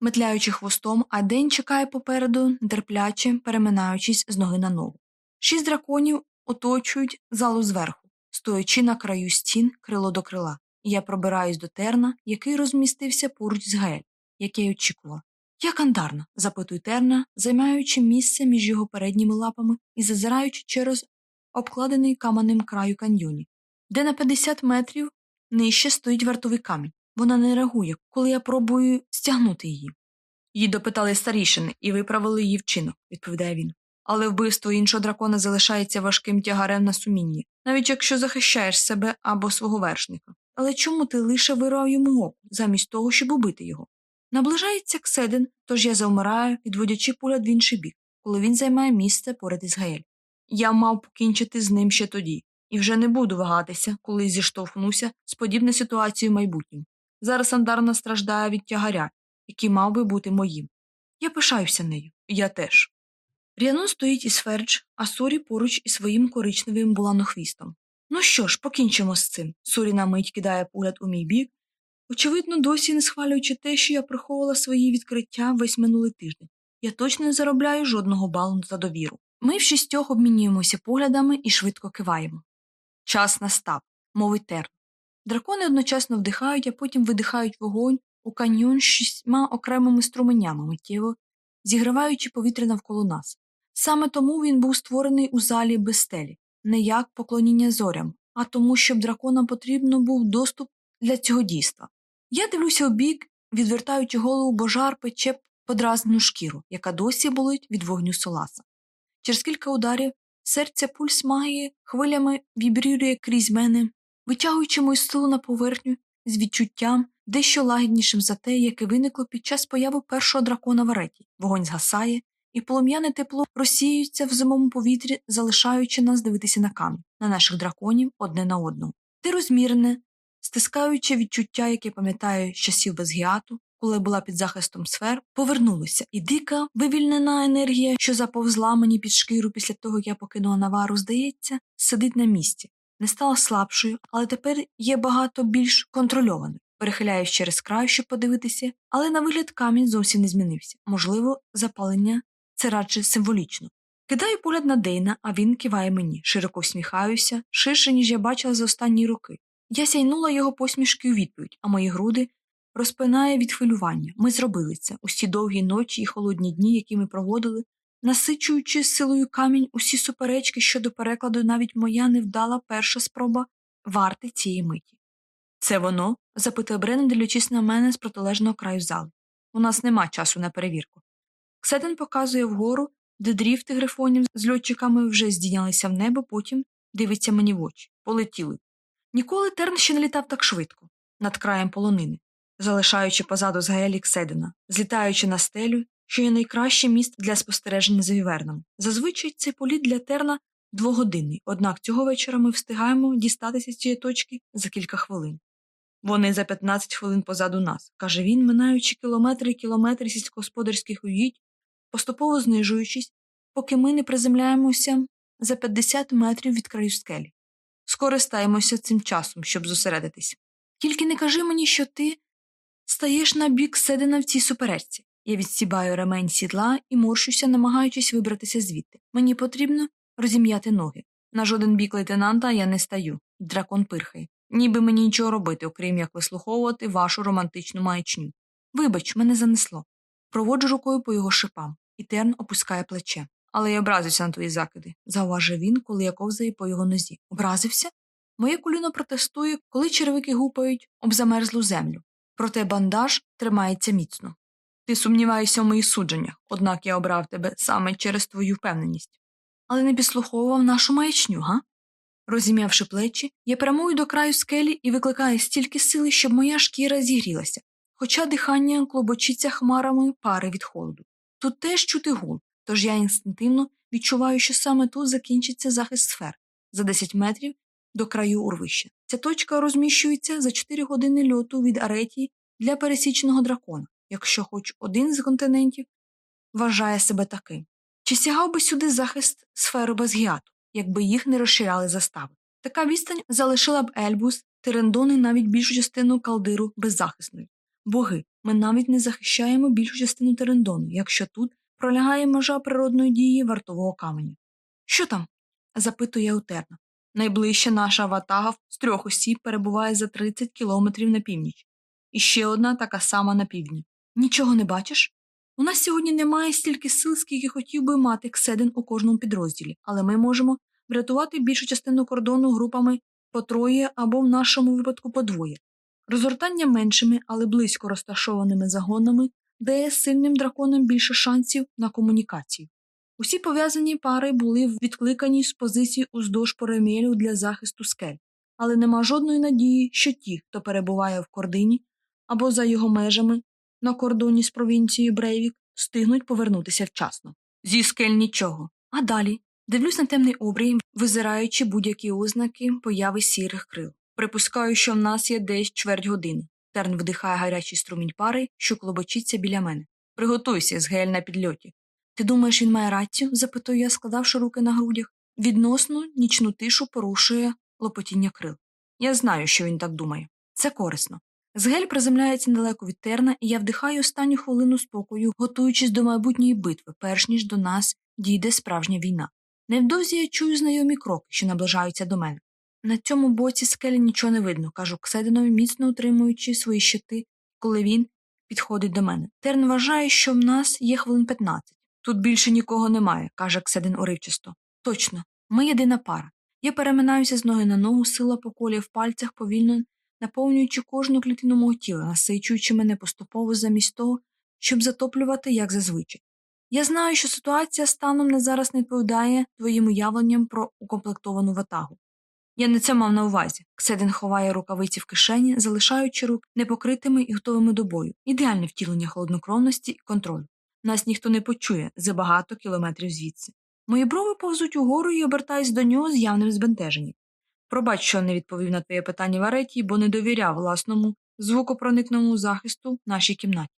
метляючи хвостом, а день чекає попереду, терпляче, переминаючись з ноги на ногу. Шість драконів оточують залу зверху, стоячи на краю стін крило до крила, я пробираюсь до терна, який розмістився поруч з Гаель, як я й очікувала. Як андарна? запитує терна, займаючи місце між його передніми лапами і зазираючи через обкладений каменем краю каньйоні, де на 50 метрів нижче стоїть вартовий камінь. Вона не реагує, коли я пробую стягнути її. Її допитали старішини і виправили її вчинок, відповідає він. Але вбивство іншого дракона залишається важким тягарем на сумінні, навіть якщо захищаєш себе або свого вершника. Але чому ти лише вирвав йому око, замість того, щоб убити його? Наближається Кседен, тож я завмираю, відводячи погляд в інший бік, коли він займає місце поряд із Гаель. Я мав покінчити з ним ще тоді, і вже не буду вагатися, коли зіштовхнуся з подібною ситуацією в майбутньому. Зараз Андарна страждає від тягаря, який мав би бути моїм. Я пишаюся нею, я теж. Ріанон стоїть із Фердж, а Сорі поруч із своїм коричневим буланохвістом. Ну що ж, покінчимо з цим. Сорі на мить кидає погляд у мій бік, очевидно, досі не схвалюючи те, що я приховувала свої відкриття весь минулий тиждень. Я точно не заробляю жодного балу за довіру. Ми в шістьох обмінюємося поглядами і швидко киваємо. Час настав, мовить Терн. Дракони одночасно вдихають, а потім видихають вогонь у каньйон з шістьма окремими струменями миттєво, зігріваючи повітря навколо нас. Саме тому він був створений у залі без стелі, не як поклоніння зорям, а тому, щоб драконам потрібно був доступ для цього дійства. Я дивлюся у бік, відвертаючи голову, бо жар пече подразнену шкіру, яка досі болить від вогню соласа. Через кілька ударів серця пульс магії хвилями вібрює крізь мене, витягуючи мою силу на поверхню з відчуттям, дещо лагіднішим за те, яке виникло під час появи першого дракона в ареті. Вогонь згасає, і полум'яне тепло розсіюється в зимовому повітрі, залишаючи нас дивитися на камінь, на наших драконів одне на одного. Ти розмірене, стискаючи відчуття, яке пам'ятаю з часів Безгіату, коли була під захистом сфер, повернулося, і дика, вивільнена енергія, що заповзла мені під шкіру після того, як я покинула навару, здається, сидить на місці. Не стала слабшою, але тепер є багато більш контрольованою. Перехиляюсь через край, щоб подивитися, але на вигляд камінь зовсім не змінився. Можливо, запалення це радше символічно. Кидаю погляд на Дейна, а він киває мені, широко всміхаюся, ширше, ніж я бачила за останні роки. Я сяйнула його посмішки у відповідь, а мої груди розпинає від хвилювання. Ми зробили це усі довгі ночі і холодні дні, які ми проводили, насичуючи силою камінь усі суперечки щодо перекладу, навіть моя невдала перша спроба варти цієї миті. Це воно? запитує Бренен, дивлячись на мене з протилежного краю залу. У нас нема часу на перевірку. Кседен показує вгору, де дріфти грифонів з льотчиками вже здійнялися в небо, потім дивиться мені в очі. Полетіли. Ніколи Терн ще не літав так швидко, над краєм полонини, залишаючи позаду згаелі Кседена, злітаючи на стелю, що є найкраще місце для спостереження за віверном. Зазвичай цей політ для Терна двогодинний, однак цього вечора ми встигаємо дістатися з цієї точки за кілька хвилин. Вони за 15 хвилин позаду нас, каже він, минаючи кілометри і кілометри сільськогосподарських угідь, поступово знижуючись, поки ми не приземляємося за 50 метрів від краю скелі. Скористаємося цим часом, щоб зосередитись. Тільки не кажи мені, що ти стаєш на бік седена в цій суперечці. Я відсібаю ремень сідла і морщуся, намагаючись вибратися звідти. Мені потрібно розім'яти ноги. На жоден бік лейтенанта я не стаю. Дракон пирхає. Ніби мені нічого робити, окрім як вислуховувати вашу романтичну маячню. Вибач, мене занесло. Проводжу рукою по його шипам, і терн опускає плече. Але я образився на твої закиди, зауважив він, коли я ковзаю по його нозі. Образився? Моє коліно протестує, коли червики гупають об замерзлу землю. Проте бандаж тримається міцно. Ти сумніваєшся в моїх судженнях, однак я обрав тебе саме через твою впевненість. Але не підслуховував нашу маячню, га? Розім'явши плечі, я прямую до краю скелі і викликаю стільки сили, щоб моя шкіра зігрілася, хоча дихання клобочиться хмарами пари від холоду. Тут теж чути гул, тож я інстинктивно відчуваю, що саме тут закінчиться захист сфер за 10 метрів до краю урвища. Ця точка розміщується за 4 години льоту від аретії для пересіченого дракона, якщо хоч один з континентів вважає себе таким. Чи сягав би сюди захист сфери Безгіату, якби їх не розширяли застави? Така відстань залишила б Ельбус, Терендон і навіть більшу частину калдиру беззахисною. Боги, ми навіть не захищаємо більшу частину Терендону, якщо тут пролягає межа природної дії вартового каменю. Що там? запитує я утерно. Найближча наша ватага з трьох осіб перебуває за 30 кілометрів на північ, і ще одна така сама на півдні. Нічого не бачиш? У нас сьогодні немає стільки сил, скільки хотів би мати Кседен у кожному підрозділі, але ми можемо врятувати більшу частину кордону групами по троє або в нашому випадку по двоє. Розгортання меншими, але близько розташованими загонами дає сильним драконам більше шансів на комунікацію. Усі пов'язані пари були відкликані з позицій уздовж поремелю для захисту скель, але нема жодної надії, що ті, хто перебуває в кордині або за його межами на кордоні з провінцією Брейвік, встигнуть повернутися вчасно. Зі скель нічого. А далі дивлюсь на темний обрій, визираючи будь-які ознаки появи сірих крил. Припускаю, що в нас є десь чверть години. Терн вдихає гарячий струмінь пари, що клобочиться біля мене. Приготуйся, з гель на підльоті. Ти думаєш, він має рацію? запитую я, складавши руки на грудях. Відносно нічну тишу порушує лопотіння крил. Я знаю, що він так думає. Це корисно. Згель приземляється недалеко від терна, і я вдихаю останню хвилину спокою, готуючись до майбутньої битви, перш ніж до нас дійде справжня війна. Невдовзі я чую знайомі кроки, що наближаються до мене. На цьому боці скелі нічого не видно, кажу Ксединові, міцно утримуючи свої щити, коли він підходить до мене. Терн вважає, що в нас є хвилин 15. Тут більше нікого немає, каже Кседин уривчасто. Точно, ми єдина пара. Я переминаюся з ноги на ногу, сила по в пальцях повільно наповнюючи кожну клітину мого тіла, насичуючи мене поступово замість того, щоб затоплювати, як зазвичай. Я знаю, що ситуація станом не зараз не відповідає твоїм уявленням про укомплектовану ватагу. Я не це мав на увазі. Кседин ховає рукавиці в кишені, залишаючи рук непокритими і готовими до бою, ідеальне втілення холоднокровності і контролю. Нас ніхто не почує за багато кілометрів звідси. Мої брови повзуть угору і обертаюсь до нього з явним збентеженням. Пробач, що не відповів на твоє питання Вареті, бо не довіряв власному звукопроникному захисту нашій кімнаті.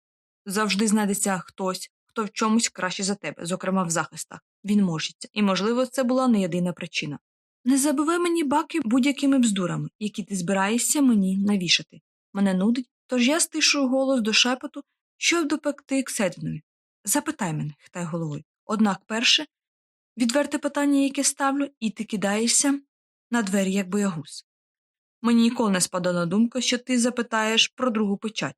Завжди знайдеться хтось, хто в чомусь краще за тебе, зокрема в захистах. Він можеться, і, можливо, це була не єдина причина. Не забивай мені баки будь-якими бздурами, які ти збираєшся мені навішати. Мене нудить, тож я стишую голос до шепоту, щоб допекти Ксединові. Запитай мене, хитай головою. Однак перше відверте питання, яке ставлю, і ти кидаєшся на двері, як боягуз. Мені ніколи не спадала на думку, що ти запитаєш про другу печать,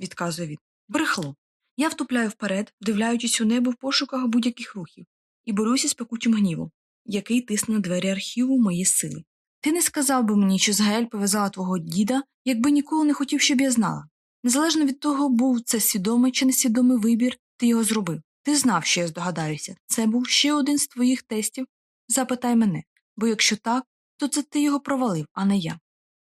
відказує він. Брехло. Я втупляю вперед, вдивляючись у небо в пошуках будь-яких рухів, і борюся з пекучим гнівом, який тисне двері архіву мої сили. Ти не сказав би мені, що Згаель пов'язала твого діда, якби ніколи не хотів, щоб я знала. Незалежно від того, був це свідомий чи несвідомий вибір, ти його зробив. Ти знав, що я здогадаюся. Це був ще один з твоїх тестів. Запитай мене, бо якщо так, то це ти його провалив, а не я.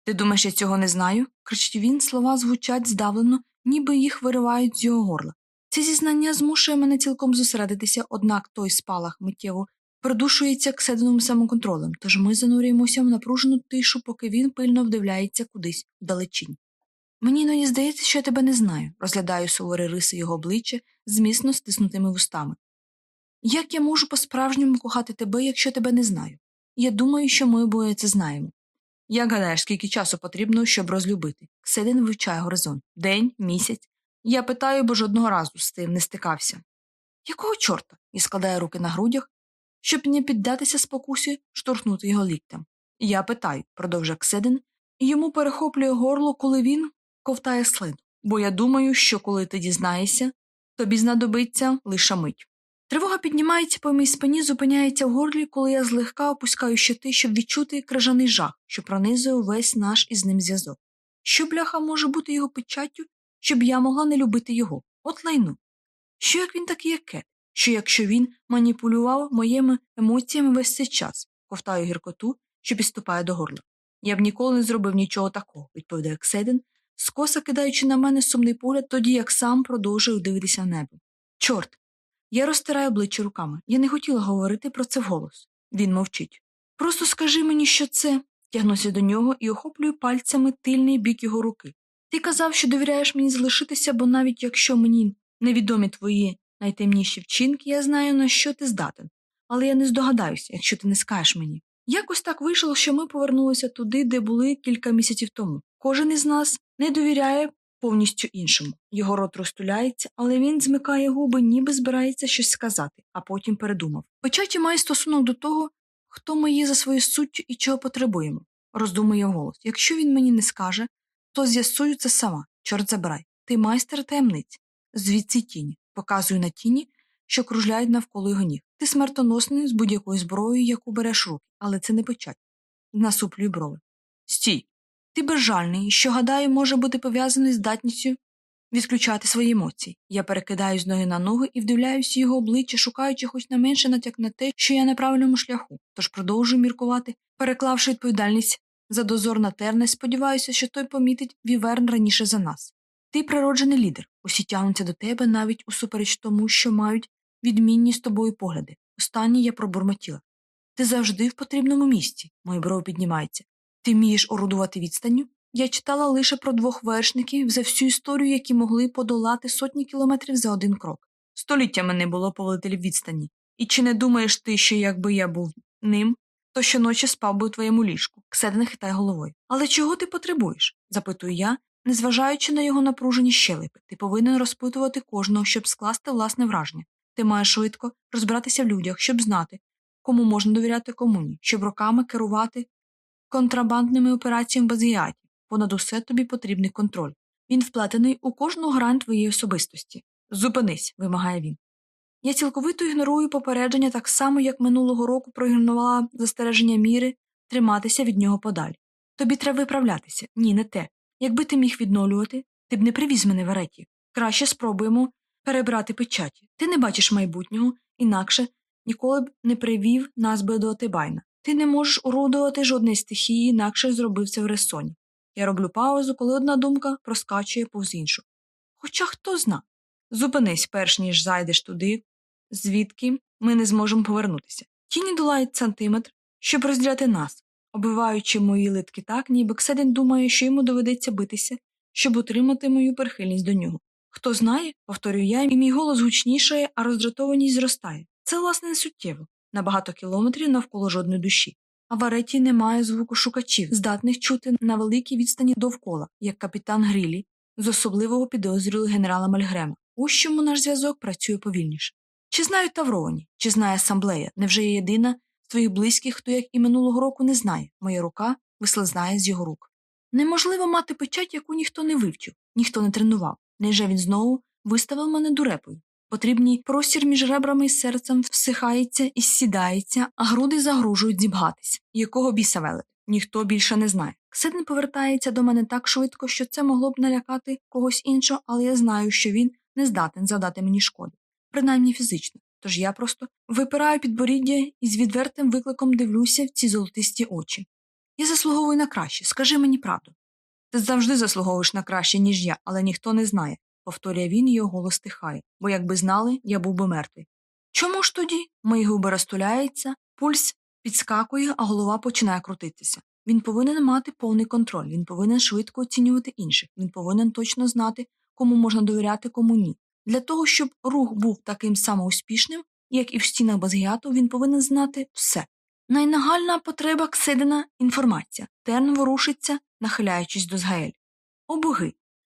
Ти думаєш, я цього не знаю? кричить він, слова звучать здавлено, ніби їх виривають з його горла. Це зізнання змушує мене цілком зосередитися, однак той спалах миттєво продушується кседеновим самоконтролем, тож ми занурюємося в напружену тишу, поки він пильно вдивляється кудись вдалечінь. Мені іноді здається, що я тебе не знаю, розглядаю суворі риси його обличчя з міцно стиснутими вустами. Як я можу по справжньому кохати тебе, якщо тебе не знаю? Я думаю, що ми обоє це знаємо. Як гадаєш, скільки часу потрібно, щоб розлюбити? Кседин вивчає горизонт день, місяць. Я питаю, бо жодного разу з тим не стикався. Якого чорта? і складає руки на грудях, щоб не піддатися спокусі штурхнути його ліктем. Я питаю, продовжує Кседин, і йому перехоплює горло, коли він ковтає слину. Бо я думаю, що коли ти дізнаєшся, тобі знадобиться лише мить. Тривога піднімається по моїй спині, зупиняється в горлі, коли я злегка опускаю щити, щоб відчути крижаний жах, що пронизує увесь наш із ним зв'язок. Що бляха може бути його печаттю, щоб я могла не любити його? От лайну. Що як він такий, як? Що якщо він маніпулював моїми емоціями весь цей час, ковтаю гіркоту, що підступає до горла. Я б ніколи не зробив нічого такого, відповідає Кседин, скоса кидаючи на мене сумний погляд, тоді як сам продовжую дивитися в небо. Чорт, я розтираю обличчя руками. Я не хотіла говорити про це вголос. Він мовчить. Просто скажи мені, що це. Тягнуся до нього і охоплюю пальцями тильний бік його руки. Ти казав, що довіряєш мені залишитися, бо навіть якщо мені невідомі твої найтемніші вчинки, я знаю, на що ти здатен. Але я не здогадаюся, якщо ти не скажеш мені. Якось так вийшло, що ми повернулися туди, де були кілька місяців тому. Кожен із нас не довіряє повністю іншому. Його рот розтуляється, але він змикає губи, ніби збирається щось сказати, а потім передумав. Печаті має стосунок до того, хто ми є за своєю суттю і чого потребуємо, роздумує голос. Якщо він мені не скаже, то з'ясую це сама. Чорт забирай. Ти майстер таємниць. Звідси тіні. Показую на тіні, що кружляють навколо його ніг. Ти смертоносний з будь-якою зброєю, яку береш руки, але це не печать. Насуплюю брови. Стій. Ти безжальний, що, гадаю, може бути пов'язаний з здатністю відключати свої емоції. Я перекидаю з ноги на ноги і вдивляюся його обличчя, шукаючи хоч не менше натяк на те, що я на правильному шляху, тож продовжую міркувати, переклавши відповідальність за дозор на терне, сподіваюся, що той помітить віверн раніше за нас. Ти природжений лідер, усі тягнуться до тебе навіть усупереч тому, що мають відмінні з тобою погляди. Останнє я пробурмотіла. Ти завжди в потрібному місці, мої брови піднімаються. Ти вмієш орудувати відстанню? Я читала лише про двох вершників за всю історію, які могли подолати сотні кілометрів за один крок. Століттями не було повелителів відстані. І чи не думаєш ти, що якби я був ним, то щоночі спав би у твоєму ліжку? Кседен хитає головою. Але чого ти потребуєш? запитую я, незважаючи на його напружені щелепи. Ти повинен розпитувати кожного, щоб скласти власне враження. Ти маєш швидко розбиратися в людях, щоб знати, кому можна довіряти комуні, щоб роками керувати контрабандними операціями Базіаті. Понад усе тобі потрібний контроль. Він вплетений у кожну грань твоєї особистості. Зупинись, вимагає він. Я цілковито ігнорую попередження так само, як минулого року проігнорувала застереження міри триматися від нього подалі. Тобі треба виправлятися. Ні, не те. Якби ти міг відновлювати, ти б не привіз мене в ареті. Краще спробуємо перебрати печаті. Ти не бачиш майбутнього, інакше ніколи б не привів нас би до Тибайна. Ти не можеш уродувати жодної стихії, інакше зробив це в ресоні. Я роблю паузу, коли одна думка проскачує повз іншу. Хоча хто зна. Зупинись, перш ніж зайдеш туди, звідки ми не зможемо повернутися. Тіні долають сантиметр, щоб розділяти нас, оббиваючи мої литки так, ніби Кседен думає, що йому доведеться битися, щоб утримати мою прихильність до нього. Хто знає, повторюю я, і мій голос гучнішає, а роздратованість зростає. Це, власне, не суттєво, на багато кілометрів навколо жодної душі. А в ареті немає звуку шукачів, здатних чути на великій відстані довкола, як капітан Грілі, з особливого підозрювали генерала Мальгрема. Ось чому наш зв'язок працює повільніше. Чи знають Тавровані, чи знає асамблея? Невже є єдина з твоїх близьких, хто як і минулого року не знає, моя рука вислизнає з його рук. Неможливо мати печать, яку ніхто не вивчив, ніхто не тренував. Невже він знову виставив мене дурепою? Потрібний простір між ребрами і серцем всихається і сідається, а груди загрожують зібгатись. Якого біса велет? Ніхто більше не знає. Кседен повертається до мене так швидко, що це могло б налякати когось іншого, але я знаю, що він не здатен завдати мені шкоди, принаймні фізично. Тож я просто випираю підборіддя і з відвертим викликом дивлюся в ці золотисті очі. Я заслуговую на краще, скажи мені правду. Ти завжди заслуговуєш на краще, ніж я, але ніхто не знає, повторює він, і його голос стихає, бо якби знали, я був би мертвий. Чому ж тоді? Мої губи розтуляються, пульс підскакує, а голова починає крутитися. Він повинен мати повний контроль, він повинен швидко оцінювати інших, він повинен точно знати, кому можна довіряти, кому ні. Для того, щоб рух був таким самоуспішним, як і в стінах Базгіату, він повинен знати все. Найнагальна потреба Кседена інформація. Терн ворушиться, нахиляючись до згаель. О боги!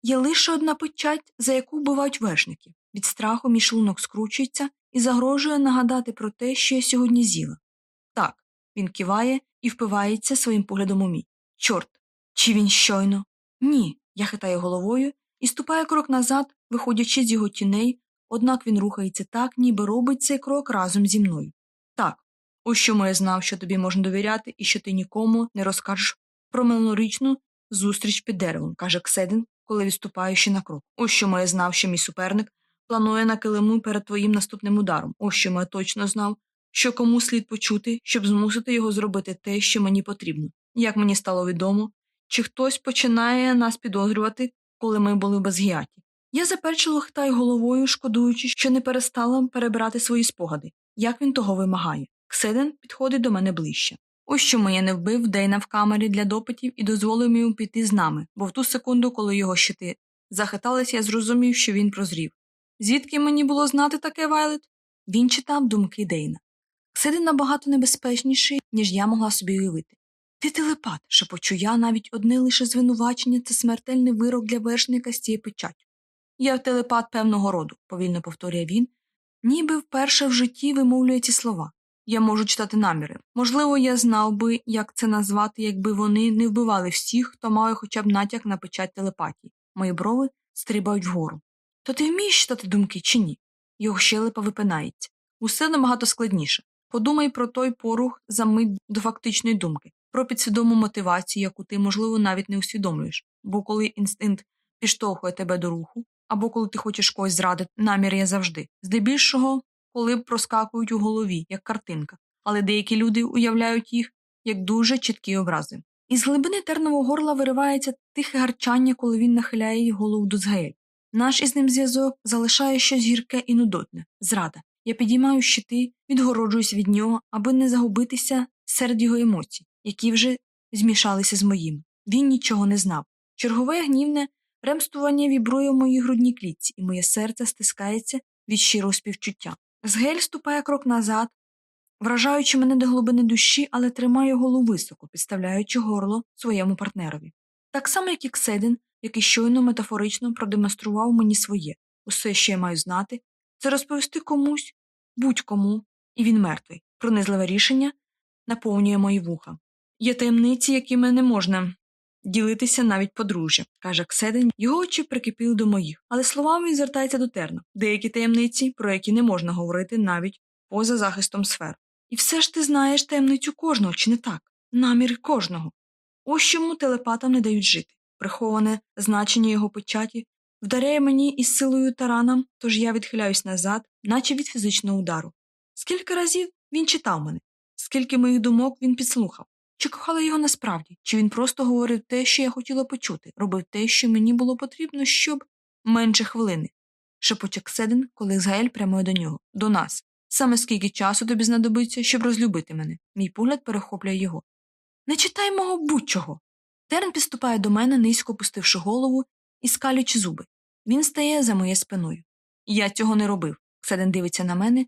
Є лише одна печать, за яку вбивають вершників. Від страху мій шлунок скручується і загрожує нагадати про те, що я сьогодні з'їла. Так, він киває і впивається своїм поглядом у мій. Чорт, чи він щойно? Ні. Я хитаю головою і ступаю крок назад, виходячи з його тіней, однак він рухається так, ніби робить цей крок разом зі мною. Так, ось чому я знав, що тобі можна довіряти і що ти нікому не розкажеш про минулорічну зустріч під деревом, каже Кседин, коли відступаю ще на крок. Ось чому я знав, що мій суперник планує на килиму перед твоїм наступним ударом. Ось чому я точно знав, що кому слід почути, щоб змусити його зробити те, що мені потрібно. Як мені стало відомо, чи хтось починає нас підозрювати, коли ми були в Безгіаті. Я заперчило хитаю головою, шкодуючи, що не перестала перебирати свої спогади, як він того вимагає. Кседен підходить до мене ближче. Ось чому я не вбив Дейна в камері для допитів і дозволив йому піти з нами, бо в ту секунду, коли його щити захиталися, я зрозумів, що він прозрів. Звідки мені було знати таке Вайлет? Він читав думки Дейна. Кседен набагато небезпечніший, ніж я могла собі уявити. Ти телепат, шепочу я, навіть одне лише звинувачення це смертельний вирок для вершника з цією печаттю. Я телепат певного роду, повільно повторює він, ніби вперше в житті вимовлює ці слова. Я можу читати наміри. Можливо, я знав би, як це назвати, якби вони не вбивали всіх, хто має хоча б натяк на печать телепатії. Мої брови стрибають вгору. То ти вмієш читати думки чи ні? Його щелепа випинається. Усе набагато складніше. Подумай про той порух за мить до фактичної думки, про підсвідому мотивацію, яку ти, можливо, навіть не усвідомлюєш. Бо коли інстинкт підштовхує тебе до руху, або коли ти хочеш когось зрадити, намір є завжди. Здебільшого, коли проскакують у голові, як картинка, але деякі люди уявляють їх як дуже чіткі образи. Із глибини тернового горла виривається тихе гарчання, коли він нахиляє голову до згель. Наш із ним зв'язок залишає щось гірке і нудотне зрада. Я підіймаю щити, відгороджуюсь від нього, аби не загубитися серед його емоцій, які вже змішалися з моїм. Він нічого не знав. Чергове гнівне ремствування вібрує в моїй грудній клітці, і моє серце стискається від щирого співчуття. Згель ступає крок назад, вражаючи мене до глибини душі, але тримає голову високо, підставляючи горло своєму партнерові. Так само, як і Кседин, який щойно метафорично продемонстрував мені своє усе, що я маю знати, це розповісти комусь, будь-кому, і він мертвий. Пронизливе рішення наповнює мої вуха. Є таємниці, якими не можна ділитися навіть подружжя, каже Кседень, його очі прикипіли до моїх, але словами він звертається до терна. Деякі таємниці, про які не можна говорити навіть поза захистом сфер. І все ж ти знаєш таємницю кожного, чи не так? Наміри кожного. Ось чому телепатам не дають жити. Приховане значення його печаті вдаряє мені із силою тараном, тож я відхиляюсь назад, наче від фізичного удару. Скільки разів він читав мене, скільки моїх думок він підслухав. Чи кохала його насправді, чи він просто говорив те, що я хотіла почути, робив те, що мені було потрібно, щоб менше хвилини. Шепоче Кседин, коли Згаель прямує до нього, до нас. Саме скільки часу тобі знадобиться, щоб розлюбити мене. Мій погляд перехоплює його. Не читай мого будь-чого. Терн підступає до мене, низько опустивши голову і скалючи зуби. Він стає за моєю спиною. Я цього не робив. Кседен дивиться на мене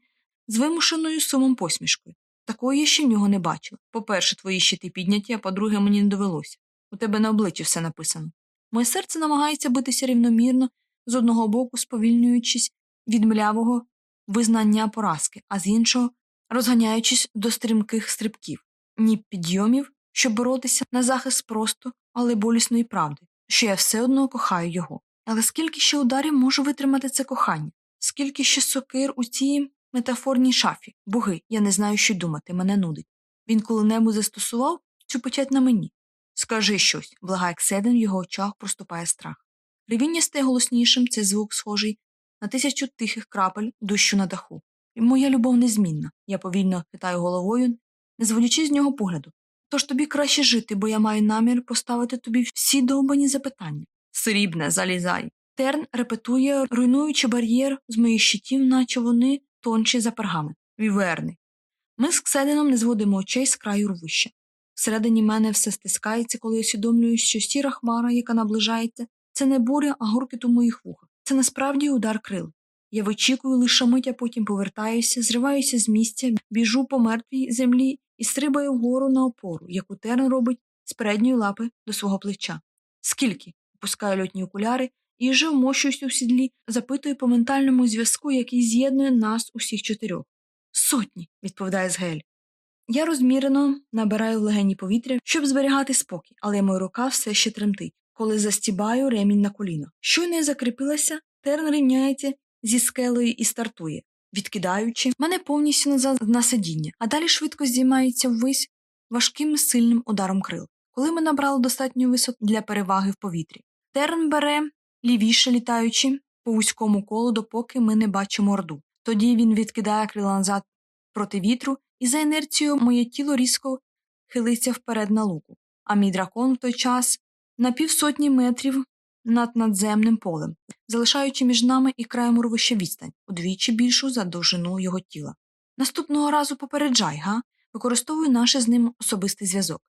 з вимушеною сумом посмішкою. Такої я ще в нього не бачила. По-перше, твої щити підняті, а по-друге, мені не довелося. У тебе на обличчі все написано. Моє серце намагається битися рівномірно, з одного боку, сповільнюючись від млявого визнання поразки, а з іншого розганяючись до стрімких стрибків, ні підйомів, щоб боротися на захист просто, але болісної правди, що я все одно кохаю його. Але скільки ще ударів можу витримати це кохання, скільки ще сокир у цій метафорній шафі, боги, я не знаю, що думати, мене нудить. Він коли-небудь застосував цю печать на мені. Скажи щось, благає Кседен, в його очах проступає страх. Ревіння стає голоснішим, цей звук схожий на тисячу тихих крапель дощу на даху. І моя любов незмінна. Я повільно хитаю головою, не зводячи з нього погляду. Тож тобі краще жити, бо я маю намір поставити тобі всі довбані запитання. Срібне, залізай. Терн репетує, руйнуючи бар'єр з моїх щитів, наче вони тонші за пергамент. Віверни. Ми з Кседином не зводимо очей з краю рвища. Всередині мене все стискається, коли я усвідомлюю, що сіра хмара, яка наближається, це не буря, а гуркіт у моїх вухах. Це насправді удар крил. Я вичікую лише а потім повертаюся, зриваюся з місця, біжу по мертвій землі і стрибаю вгору на опору, яку терн робить з передньої лапи до свого плеча. Скільки? Опускаю льотні окуляри і вже вмощуюсь у сідлі, запитую по ментальному зв'язку, який з'єднує нас усіх чотирьох. Сотні, відповідає Згель. Я розмірено набираю в легені повітря, щоб зберігати спокій, але моя рука все ще тремтить, коли застібаю ремінь на коліно. Щойно я закріпилася, терн рівняється зі скелею і стартує, відкидаючи мене повністю назад на сидіння, а далі швидко здіймається ввись важким сильним ударом крил. Коли ми набрали достатню висоту для переваги в повітрі. Терн бере лівіше літаючи по вузькому колу, допоки ми не бачимо орду. Тоді він відкидає крила назад проти вітру, і за інерцією моє тіло різко хилиться вперед на луку, а мій дракон в той час на півсотні метрів над надземним полем, залишаючи між нами і краєм урвища відстань, удвічі більшу за довжину його тіла. Наступного разу попереджай, га? Використовую наш з ним особистий зв'язок.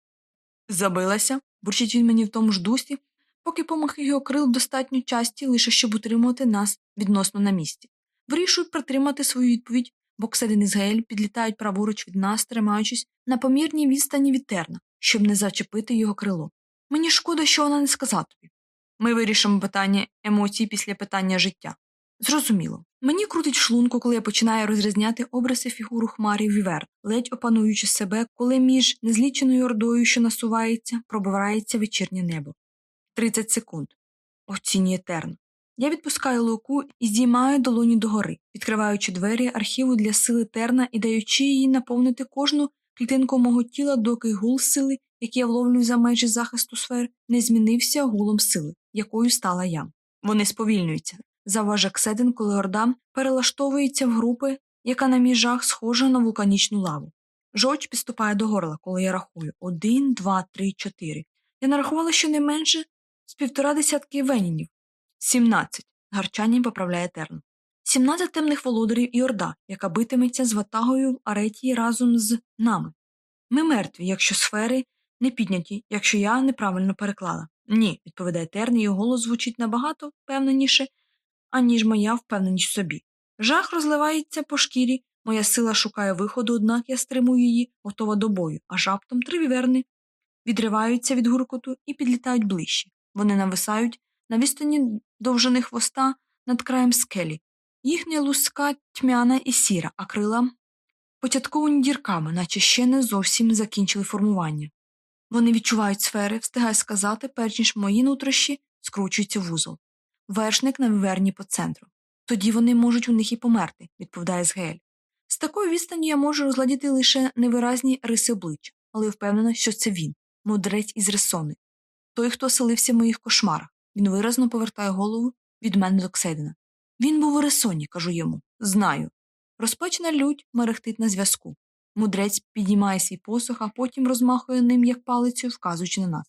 Забилася, бурчить він мені в тому ж дусі, поки помахи його крил достатньо часті, лише щоб утримувати нас відносно на місці. Вирішують притримати свою відповідь, бо Кседин і Згаель підлітають праворуч від нас, тримаючись на помірній відстані від терна, щоб не зачепити його крило. Мені шкода, що вона не сказала тобі. Ми вирішимо питання емоцій після питання життя. Зрозуміло. Мені крутить шлунку, коли я починаю розрізняти обриси фігуру хмарі вівер, ледь опануючи себе, коли між незліченою ордою, що насувається, пробивається вечірнє небо. Тридцять секунд. Оцінює терн. Я відпускаю луку і здіймаю долоні догори, відкриваючи двері архіву для сили терна і даючи їй наповнити кожну клітинку мого тіла, доки гул сили, який я вловлюю за межі захисту сфер, не змінився гулом сили, якою стала я. Вони сповільнюються. Заважа Кседин, коли орда перелаштовується в групи, яка на міжах схожа на вулканічну лаву. Жовч підступає до горла, коли я рахую один, два, три, чотири. Я нарахувала щонайменше з півтора десятки венінів. Сімнадцять. Гарчанням поправляє терн. Сімнадцять темних володарів і орда, яка битиметься з ватагою в аретії разом з нами. Ми мертві, якщо сфери не підняті, якщо я неправильно переклала. Ні, відповідає терн, і голос звучить набагато впевненіше, аніж моя впевненість в собі. Жах розливається по шкірі, моя сила шукає виходу, однак я стримую її, готова до бою, а раптом три віверни відриваються від гуркоту і підлітають ближче. Вони нависають на відстані довжини хвоста над краєм скелі. Їхня луска тьмяна і сіра, а крила потятковані дірками, наче ще не зовсім закінчили формування. Вони відчувають сфери, встигаю сказати, перш ніж мої нутрощі скручуються в вузол. Вершник на віверні по центру. Тоді вони можуть у них і померти, відповідає Згель. З такої відстані я можу розгладіти лише невиразні риси обличчя, але впевнена, що це він, мудрець із ресони. Той, хто селився в моїх кошмарах. Він виразно повертає голову від мене до Кседина. Він був у ресоні, кажу йому. Знаю. Розпечена лють мерехтить на зв'язку. Мудрець підіймає свій посох, а потім розмахує ним, як палицю, вказуючи на нас.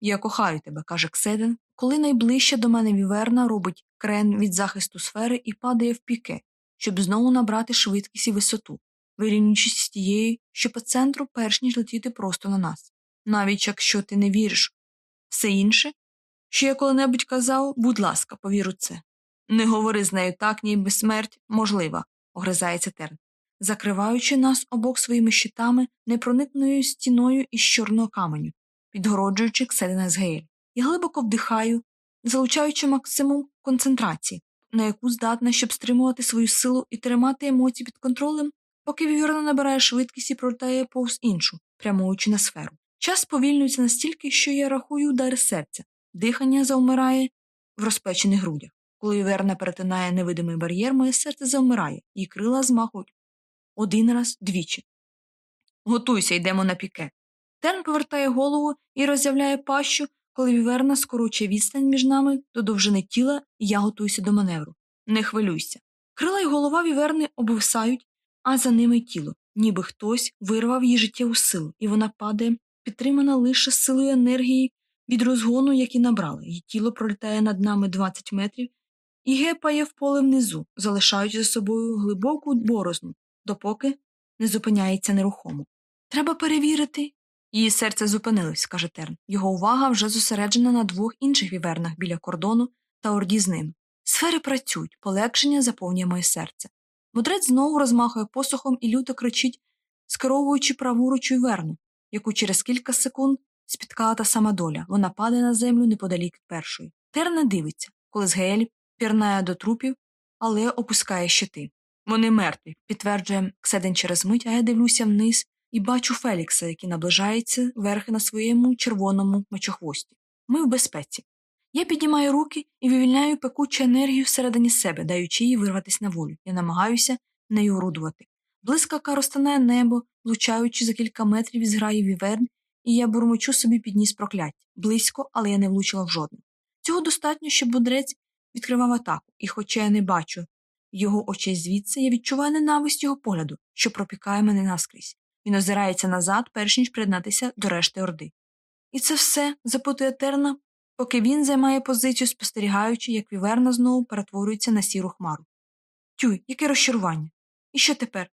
Я кохаю тебе, каже Кседин, коли найближче до мене віверна робить крен від захисту сфери і падає в піке, щоб знову набрати швидкість і висоту, вирівнюючись з тією, що по центру, перш ніж летіти просто на нас. Навіть якщо ти не віриш все інше, що я коли-небудь казав, будь ласка, повіру це. Не говори з нею так, ніби смерть можлива, огризається Терн, закриваючи нас обох своїми щитами непроникною стіною із чорного каменю, підгороджуючи Кседина з Геєль. Я глибоко вдихаю, залучаючи максимум концентрації, на яку здатна, щоб стримувати свою силу і тримати емоції під контролем, поки вівірна набирає швидкість і пролітає повз іншу, прямуючи на сферу. Час сповільнюється настільки, що я рахую удари серця, дихання завмирає в розпечених грудях. Коли віверна перетинає невидимий бар'єр, моє серце завмирає, і крила змахують один раз двічі. Готуйся, йдемо на піке. Терн повертає голову і роззявляє пащу, коли віверна скорочує відстань між нами до довжини тіла, і я готуюся до маневру. Не хвилюйся. Крила й голова віверни обвисають, а за ними тіло, ніби хтось вирвав її життєву силу, і вона падає, підтримана лише силою енергії від розгону, який набрала. Її тіло пролітає над нами 20 метрів і гепає в поле внизу, залишаючи за собою глибоку борозну, допоки не зупиняється нерухомо. Треба перевірити. Її серце зупинилось, каже Терн. Його увага вже зосереджена на двох інших вівернах біля кордону та орді з ним. Сфери працюють, полегшення заповнює моє серце. Мудрець знову розмахує посохом і люто кричить, скеровуючи праворуч віверну, яку через кілька секунд спіткала та сама доля. Вона падає на землю неподалік першої. Терн не дивиться, коли Згеель пірнає до трупів, але опускає щити. Вони мертві, підтверджує Кседен через мить, а я дивлюся вниз і бачу Фелікса, який наближається верхи на своєму червоному мечохвості. Ми в безпеці. Я піднімаю руки і вивільняю пекучу енергію всередині себе, даючи їй вирватися на волю. Я намагаюся нею орудувати. Блискавка розтинає небо, влучаючи за кілька метрів із граї віверн, і я бурмочу собі підніс прокляття. Близько, але я не влучила в жодну. Цього достатньо, щоб будрець відкривав атаку, і, хоча я не бачу його очей звідси, я відчуваю ненависть його погляду, що пропікає мене наскрізь. Він озирається назад, перш ніж приєднатися до решти орди. І це все запитує Терна, поки він займає позицію, спостерігаючи, як віверна знову перетворюється на сіру хмару. Тюй, яке розчарування. І що тепер?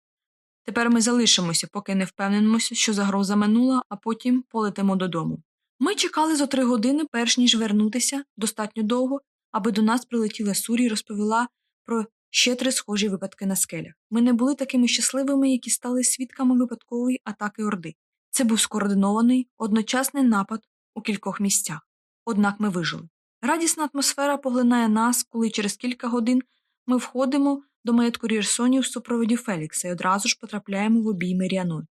Тепер ми залишимося, поки не впевнимося, що загроза минула, а потім полетимо додому. Ми чекали за три години, перш ніж вернутися достатньо довго, аби до нас прилетіла Сурі і розповіла про ще три схожі випадки на скелях. Ми не були такими щасливими, які стали свідками випадкової атаки Орди. Це був скоординований, одночасний напад у кількох місцях. Однак ми вижили. Радісна атмосфера поглинає нас, коли через кілька годин Ми входимо до маєтку Рірсонів в супроводі Фелікса і одразу ж потрапляємо в обійми Ріаної.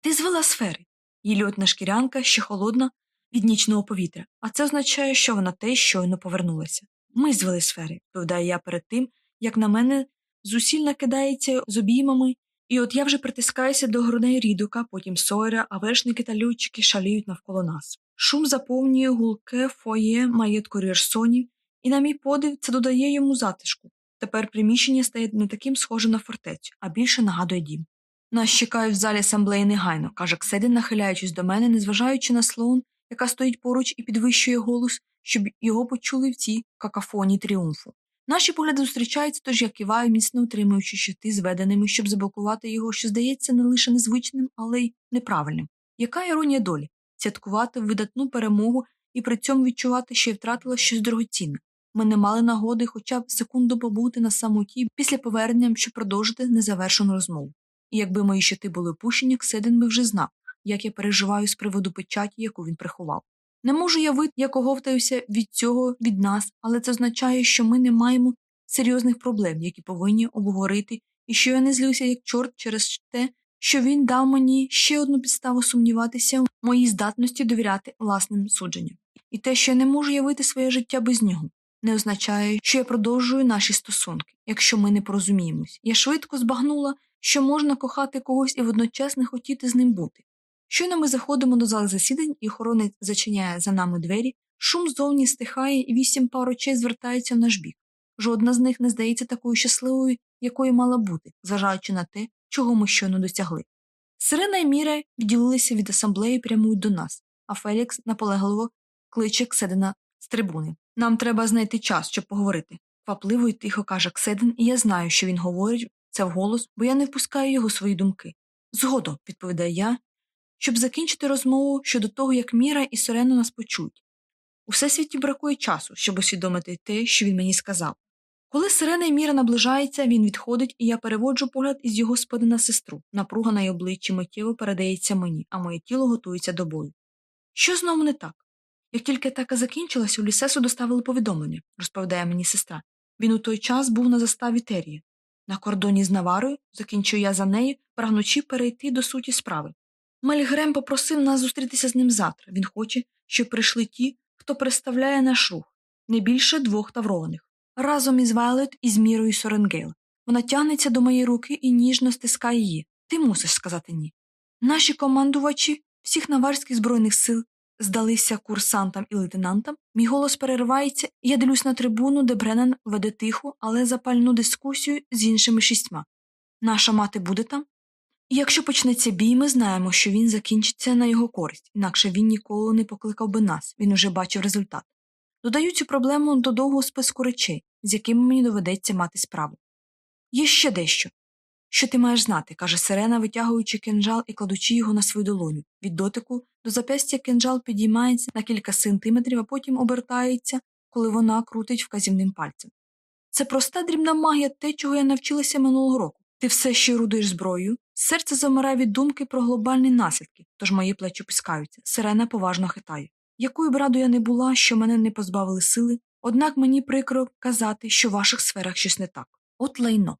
Ти звела сфери. Її льотна шкірянка ще холодна від нічного повітря, а це означає, що вона теж щойно повернулася. Ми звели сфери, відповідаю я перед тим, як на мене зусіль накидається з обіймами, і от я вже притискаюся до грудей рідука, потім сойра, а вершники та льотчики шаліють навколо нас. Шум заповнює гулке фоє маєтку Рірсонів, і, на мій подив, це додає йому затишку. Тепер приміщення стає не таким схожим на фортецю, а більше нагадує дім. Нас чекають в залі асамблеї негайно, каже Кседин, нахиляючись до мене, незважаючи на слоун, яка стоїть поруч і підвищує голос, щоб його почули в цій какафонії тріумфу. Наші погляди зустрічаються, тож я киваю, міцно утримуючи щити зведеними, щоб заблокувати його, що здається не лише незвичним, але й неправильним. Яка іронія долі святкувати видатну перемогу і при цьому відчувати, що я втратила щось дорогоцінне. Ми не мали нагоди хоча б секунду побути на самоті після повернення, щоб продовжити незавершену розмову. І якби мої щити були опущені, Кседин би вже знав, як я переживаю з приводу печаті, яку він приховав. Не можу явити, як оговтаюся від цього від нас, але це означає, що ми не маємо серйозних проблем, які повинні обговорити, і що я не злюся як чорт через те, що він дав мені ще одну підставу сумніватися в моїй здатності довіряти власним судженням. І те, що я не можу явити своє життя без нього, не означає, що я продовжую наші стосунки, якщо ми не порозуміємось. Я швидко збагнула, що можна кохати когось і водночас не хотіти з ним бути. Щойно ми заходимо до зали засідань, і охоронець зачиняє за нами двері, шум ззовні стихає, і вісім пар очей звертаються в наш бік. Жодна з них не здається такою щасливою, якою мала бути, зважаючи на те, чого ми щойно досягли. Сирена і Міра відділилися від асамблеї прямують до нас, а Фелікс наполегливо кличе Кседина з трибуни. Нам треба знайти час, щоб поговорити. Квапливо і тихо каже Кседин, і я знаю, що він говорить це вголос, бо я не впускаю його свої думки. Згодом, відповідає я, щоб закінчити розмову щодо того, як Міра і Сирена нас почують. У всесвіті бракує часу, щоб усвідомити те, що він мені сказав. Коли сирена і Міра наближається, він відходить, і я переводжу погляд із його спади на сестру. Напруга на її обличчі миттєво передається мені, а моє тіло готується до бою. Що знову не так? Як тільки атака закінчилась, Улісесу доставили повідомлення, розповідає мені сестра. Він у той час був на заставі Терії. На кордоні з Наварою, закінчую я за нею, прагнучи перейти до суті справи. Мельгрен попросив нас зустрітися з ним завтра. Він хоче, щоб прийшли ті, хто представляє наш рух, не більше двох таврованих. Разом із Вайолет і з Мірою Соренгейл. Вона тягнеться до моєї руки і ніжно стискає її. Ти мусиш сказати ні. Наші командувачі всіх наварських збройних сил здалися курсантам і лейтенантам. Мій голос переривається, і я дивлюсь на трибуну, де Бреннан веде тиху, але запальну дискусію з іншими шістьма. Наша мати буде там? І якщо почнеться бій, ми знаємо, що він закінчиться на його користь, інакше він ніколи не покликав би нас, він уже бачив результат. Додаю цю проблему до довгого списку речей, з якими мені доведеться мати справу. Є ще дещо. Що ти маєш знати, каже Сирена, витягуючи кинджал і кладучи його на свою долоню. Від дотику до запястя кинджал підіймається на кілька сантиметрів, а потім обертається, коли вона крутить вказівним пальцем. Це проста дрібна магія те, чого я навчилася минулого року. Ти все ще орудуєш зброєю, серце замирає від думки про глобальні наслідки, тож мої плечі пускаються. Сирена поважно хитає. Якою б раду я не була, що мене не позбавили сили, однак мені прикро казати, що в ваших сферах щось не так. От лайно.